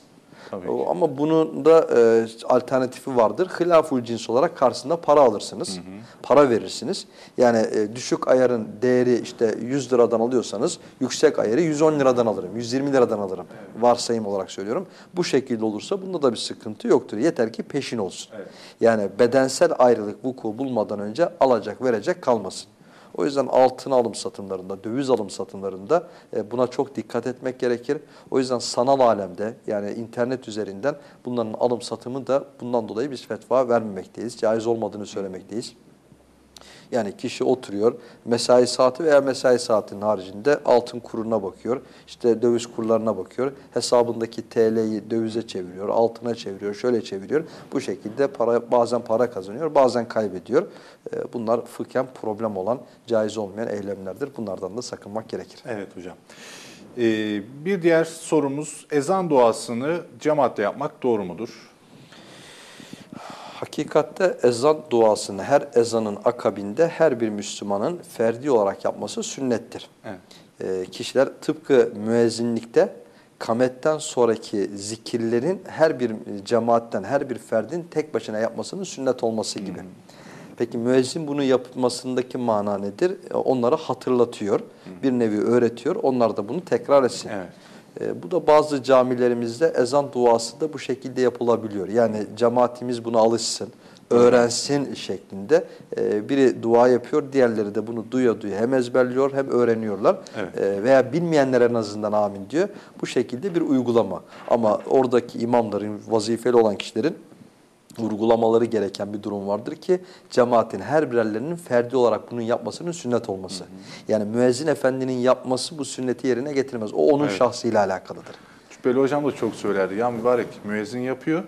Tabii O- Ama bunun da e, alternatifi vardır. Hilaful cins olarak karşısında para alırsınız. Para verirsiniz. Yani e, düşük ayarın değeri işte 100 liradan alıyorsanız yüksek ayarı 110 liradan alırım. 120 liradan alırım. Varsayım olarak söylüyorum. Bu şekilde olursa bunda da bir sıkıntı yoktur. Yeter ki peşin olsun. Evet. Yani bedensel ayrılık vuku bulmadan önce alacak verecek kalmasın. O yüzden altın alım satımlarında, döviz alım satımlarında e, buna çok dikkat etmek gerekir. O yüzden sanal alemde yani internet üzerinden bunların alım satımı da bundan dolayı biz fetva vermemekteyiz. Caiz olmadığını söylemekteyiz. Yani kişi oturuyor, mesai saati veya mesai saatinin haricinde altın kuruna bakıyor, işte döviz kurlarına bakıyor, hesabındaki TL'yi dövize çeviriyor, altına çeviriyor, şöyle çeviriyor. Bu şekilde para bazen para kazanıyor, bazen kaybediyor. Ee, Bunlar fıkhen problem olan, caiz olmayan eylemlerdir. Bunlardan da sakınmak gerekir. Evet hocam. Ee, bir diğer sorumuz ezan duasını cemaatle yapmak doğru mudur? Hakikatte ezan duasını her ezanın akabinde her bir Müslümanın ferdi olarak yapması sünnettir. Evet. Ee, kişiler tıpkı müezzinlikte kametten sonraki zikirlerin her bir cemaatten, her bir ferdin tek başına yapmasının sünnet olması gibi. Peki müezzin bunu yapmasındaki mana nedir? E, Onlara hatırlatıyor, bir nevi öğretiyor. Onlar da bunu tekrar etsin. Evet. E, bu da bazı camilerimizde ezan duası da bu şekilde yapılabiliyor. Yani cemaatimiz buna alışsın, öğrensin şeklinde e, biri dua yapıyor, diğerleri de bunu duya duya hem ezberliyor hem öğreniyorlar. Evet. E, veya bilmeyenler en azından amin diyor. Bu şekilde bir uygulama. Ama oradaki imamların, vazifeli olan kişilerin vurgulamaları gereken bir durum vardır ki cemaatin her birerlerinin ferdi olarak bunun yapmasının sünnet olması. Yani müezzin efendinin yapması bu sünneti yerine getirmez. O onun Evet. şahsıyla alakalıdır. Cübbeli hocam da çok söylerdi. Ya mübarek müezzin yapıyor.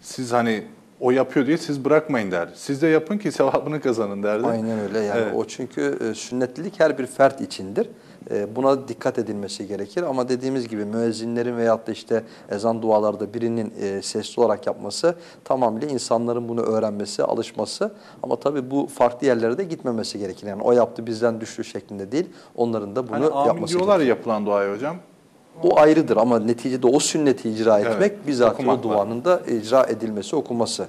Siz hani o yapıyor diye siz bırakmayın derdi. Siz de yapın ki sevabını kazanın derdi. Aynen öyle. Yani Evet. o çünkü e, sünnetlilik her bir fert içindir. E, Buna dikkat edilmesi gerekir ama dediğimiz gibi müezzinlerin veyahut da işte ezan dualarda birinin e, sesli olarak yapması tamamıyla insanların bunu öğrenmesi, alışması ama tabii bu farklı yerlere de gitmemesi gerekir. Yani o yaptı bizden düştü şeklinde değil, onların da bunu Hani amin yapması diyorlar gerekir. ya yapılan duaya hocam. O ayrıdır ama neticede o sünneti icra Evet, etmek bizzat okumak o duanın da icra edilmesi, okunması.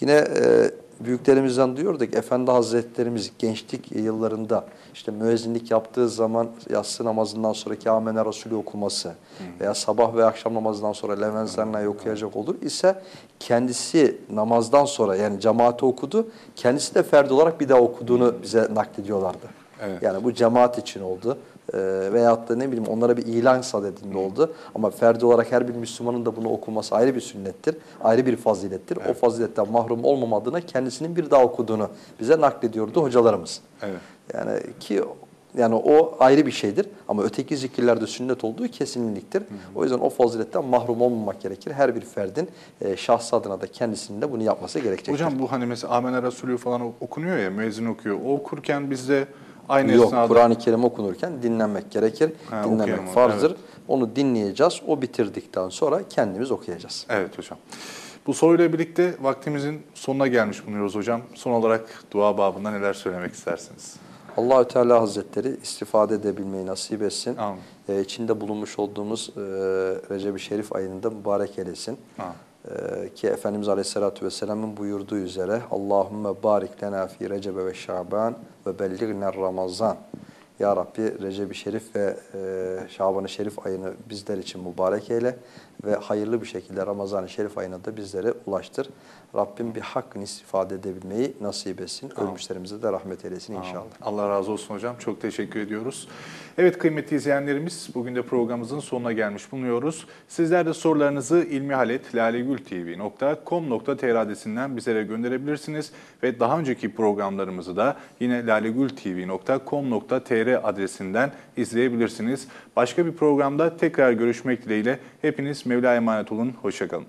Yine e, büyüklerimizden duyuyorduk. Efendi Hazretlerimiz gençlik yıllarında işte müezzinlik yaptığı zaman yatsı namazından sonraki Amene Resulü okuması veya sabah ve akşam namazından sonra Levent Zerna'yı okuyacak olur ise kendisi namazdan sonra yani cemaate okudu. Kendisi de ferdi olarak bir daha okuduğunu bize naklediyorlardı. Evet. Yani bu cemaat için oldu. Ee, veyahut da ne bileyim onlara bir ilan sadedinde oldu. Ama ferdi olarak her bir Müslümanın da bunu okuması ayrı bir sünnettir. Ayrı bir fazilettir. O faziletten mahrum olmama adına kendisinin bir daha okuduğunu bize naklediyordu hocalarımız. Evet. Yani ki yani o ayrı bir şeydir ama öteki zikirlerde sünnet olduğu kesinliktir. O yüzden o faziletten mahrum olmamak gerekir. Her bir ferdin e, şahsı adına da kendisinin de bunu yapması gerekecektir. Hocam bu hani mesela Amene Resulü falan okunuyor ya, müezzin okuyor. O okurken biz de aynı Yok. Kur'an-ı Kerim okunurken dinlenmek gerekir. Ha, dinlemek okuyamam, farzdır. evet. Onu dinleyeceğiz. O bitirdikten sonra kendimiz okuyacağız. Evet hocam. Bu soruyla birlikte vaktimizin sonuna gelmiş bulunuyoruz hocam. Son olarak dua babında neler söylemek istersiniz? Allahü Teala Hazretleri istifade edebilmeyi nasip etsin. Amin. Ee, içinde bulunmuş olduğumuz e, Recep-i Şerif ayında mübarek eylesin. Amin. Ee, ki Efendimiz Aleyhisselatü Vesselam'ın buyurduğu üzere Allahümme barik lena fi Recebe ve Şaban ve belligne Ramazan. Ya Rabbi Recep-i Şerif ve e, Şaban-ı Şerif ayını bizler için mübarek eyle ve hayırlı bir şekilde Ramazan-ı Şerif ayına da bizlere ulaştır. Rabbim bir hakkın istifade edebilmeyi nasip etsin. Ölmüşlerimize de rahmet eylesin inşallah. Allah razı olsun hocam. Çok teşekkür ediyoruz. Evet kıymetli izleyenlerimiz bugün de programımızın sonuna gelmiş bulunuyoruz. Sizler de sorularınızı ilmihalet.lalegültv.com.tr adresinden bizlere gönderebilirsiniz. Ve daha önceki programlarımızı da yine lalegültv.com.tr adresinden izleyebilirsiniz. Başka bir programda tekrar görüşmek dileğiyle hepiniz Mevla'ya emanet olun. Hoşçakalın.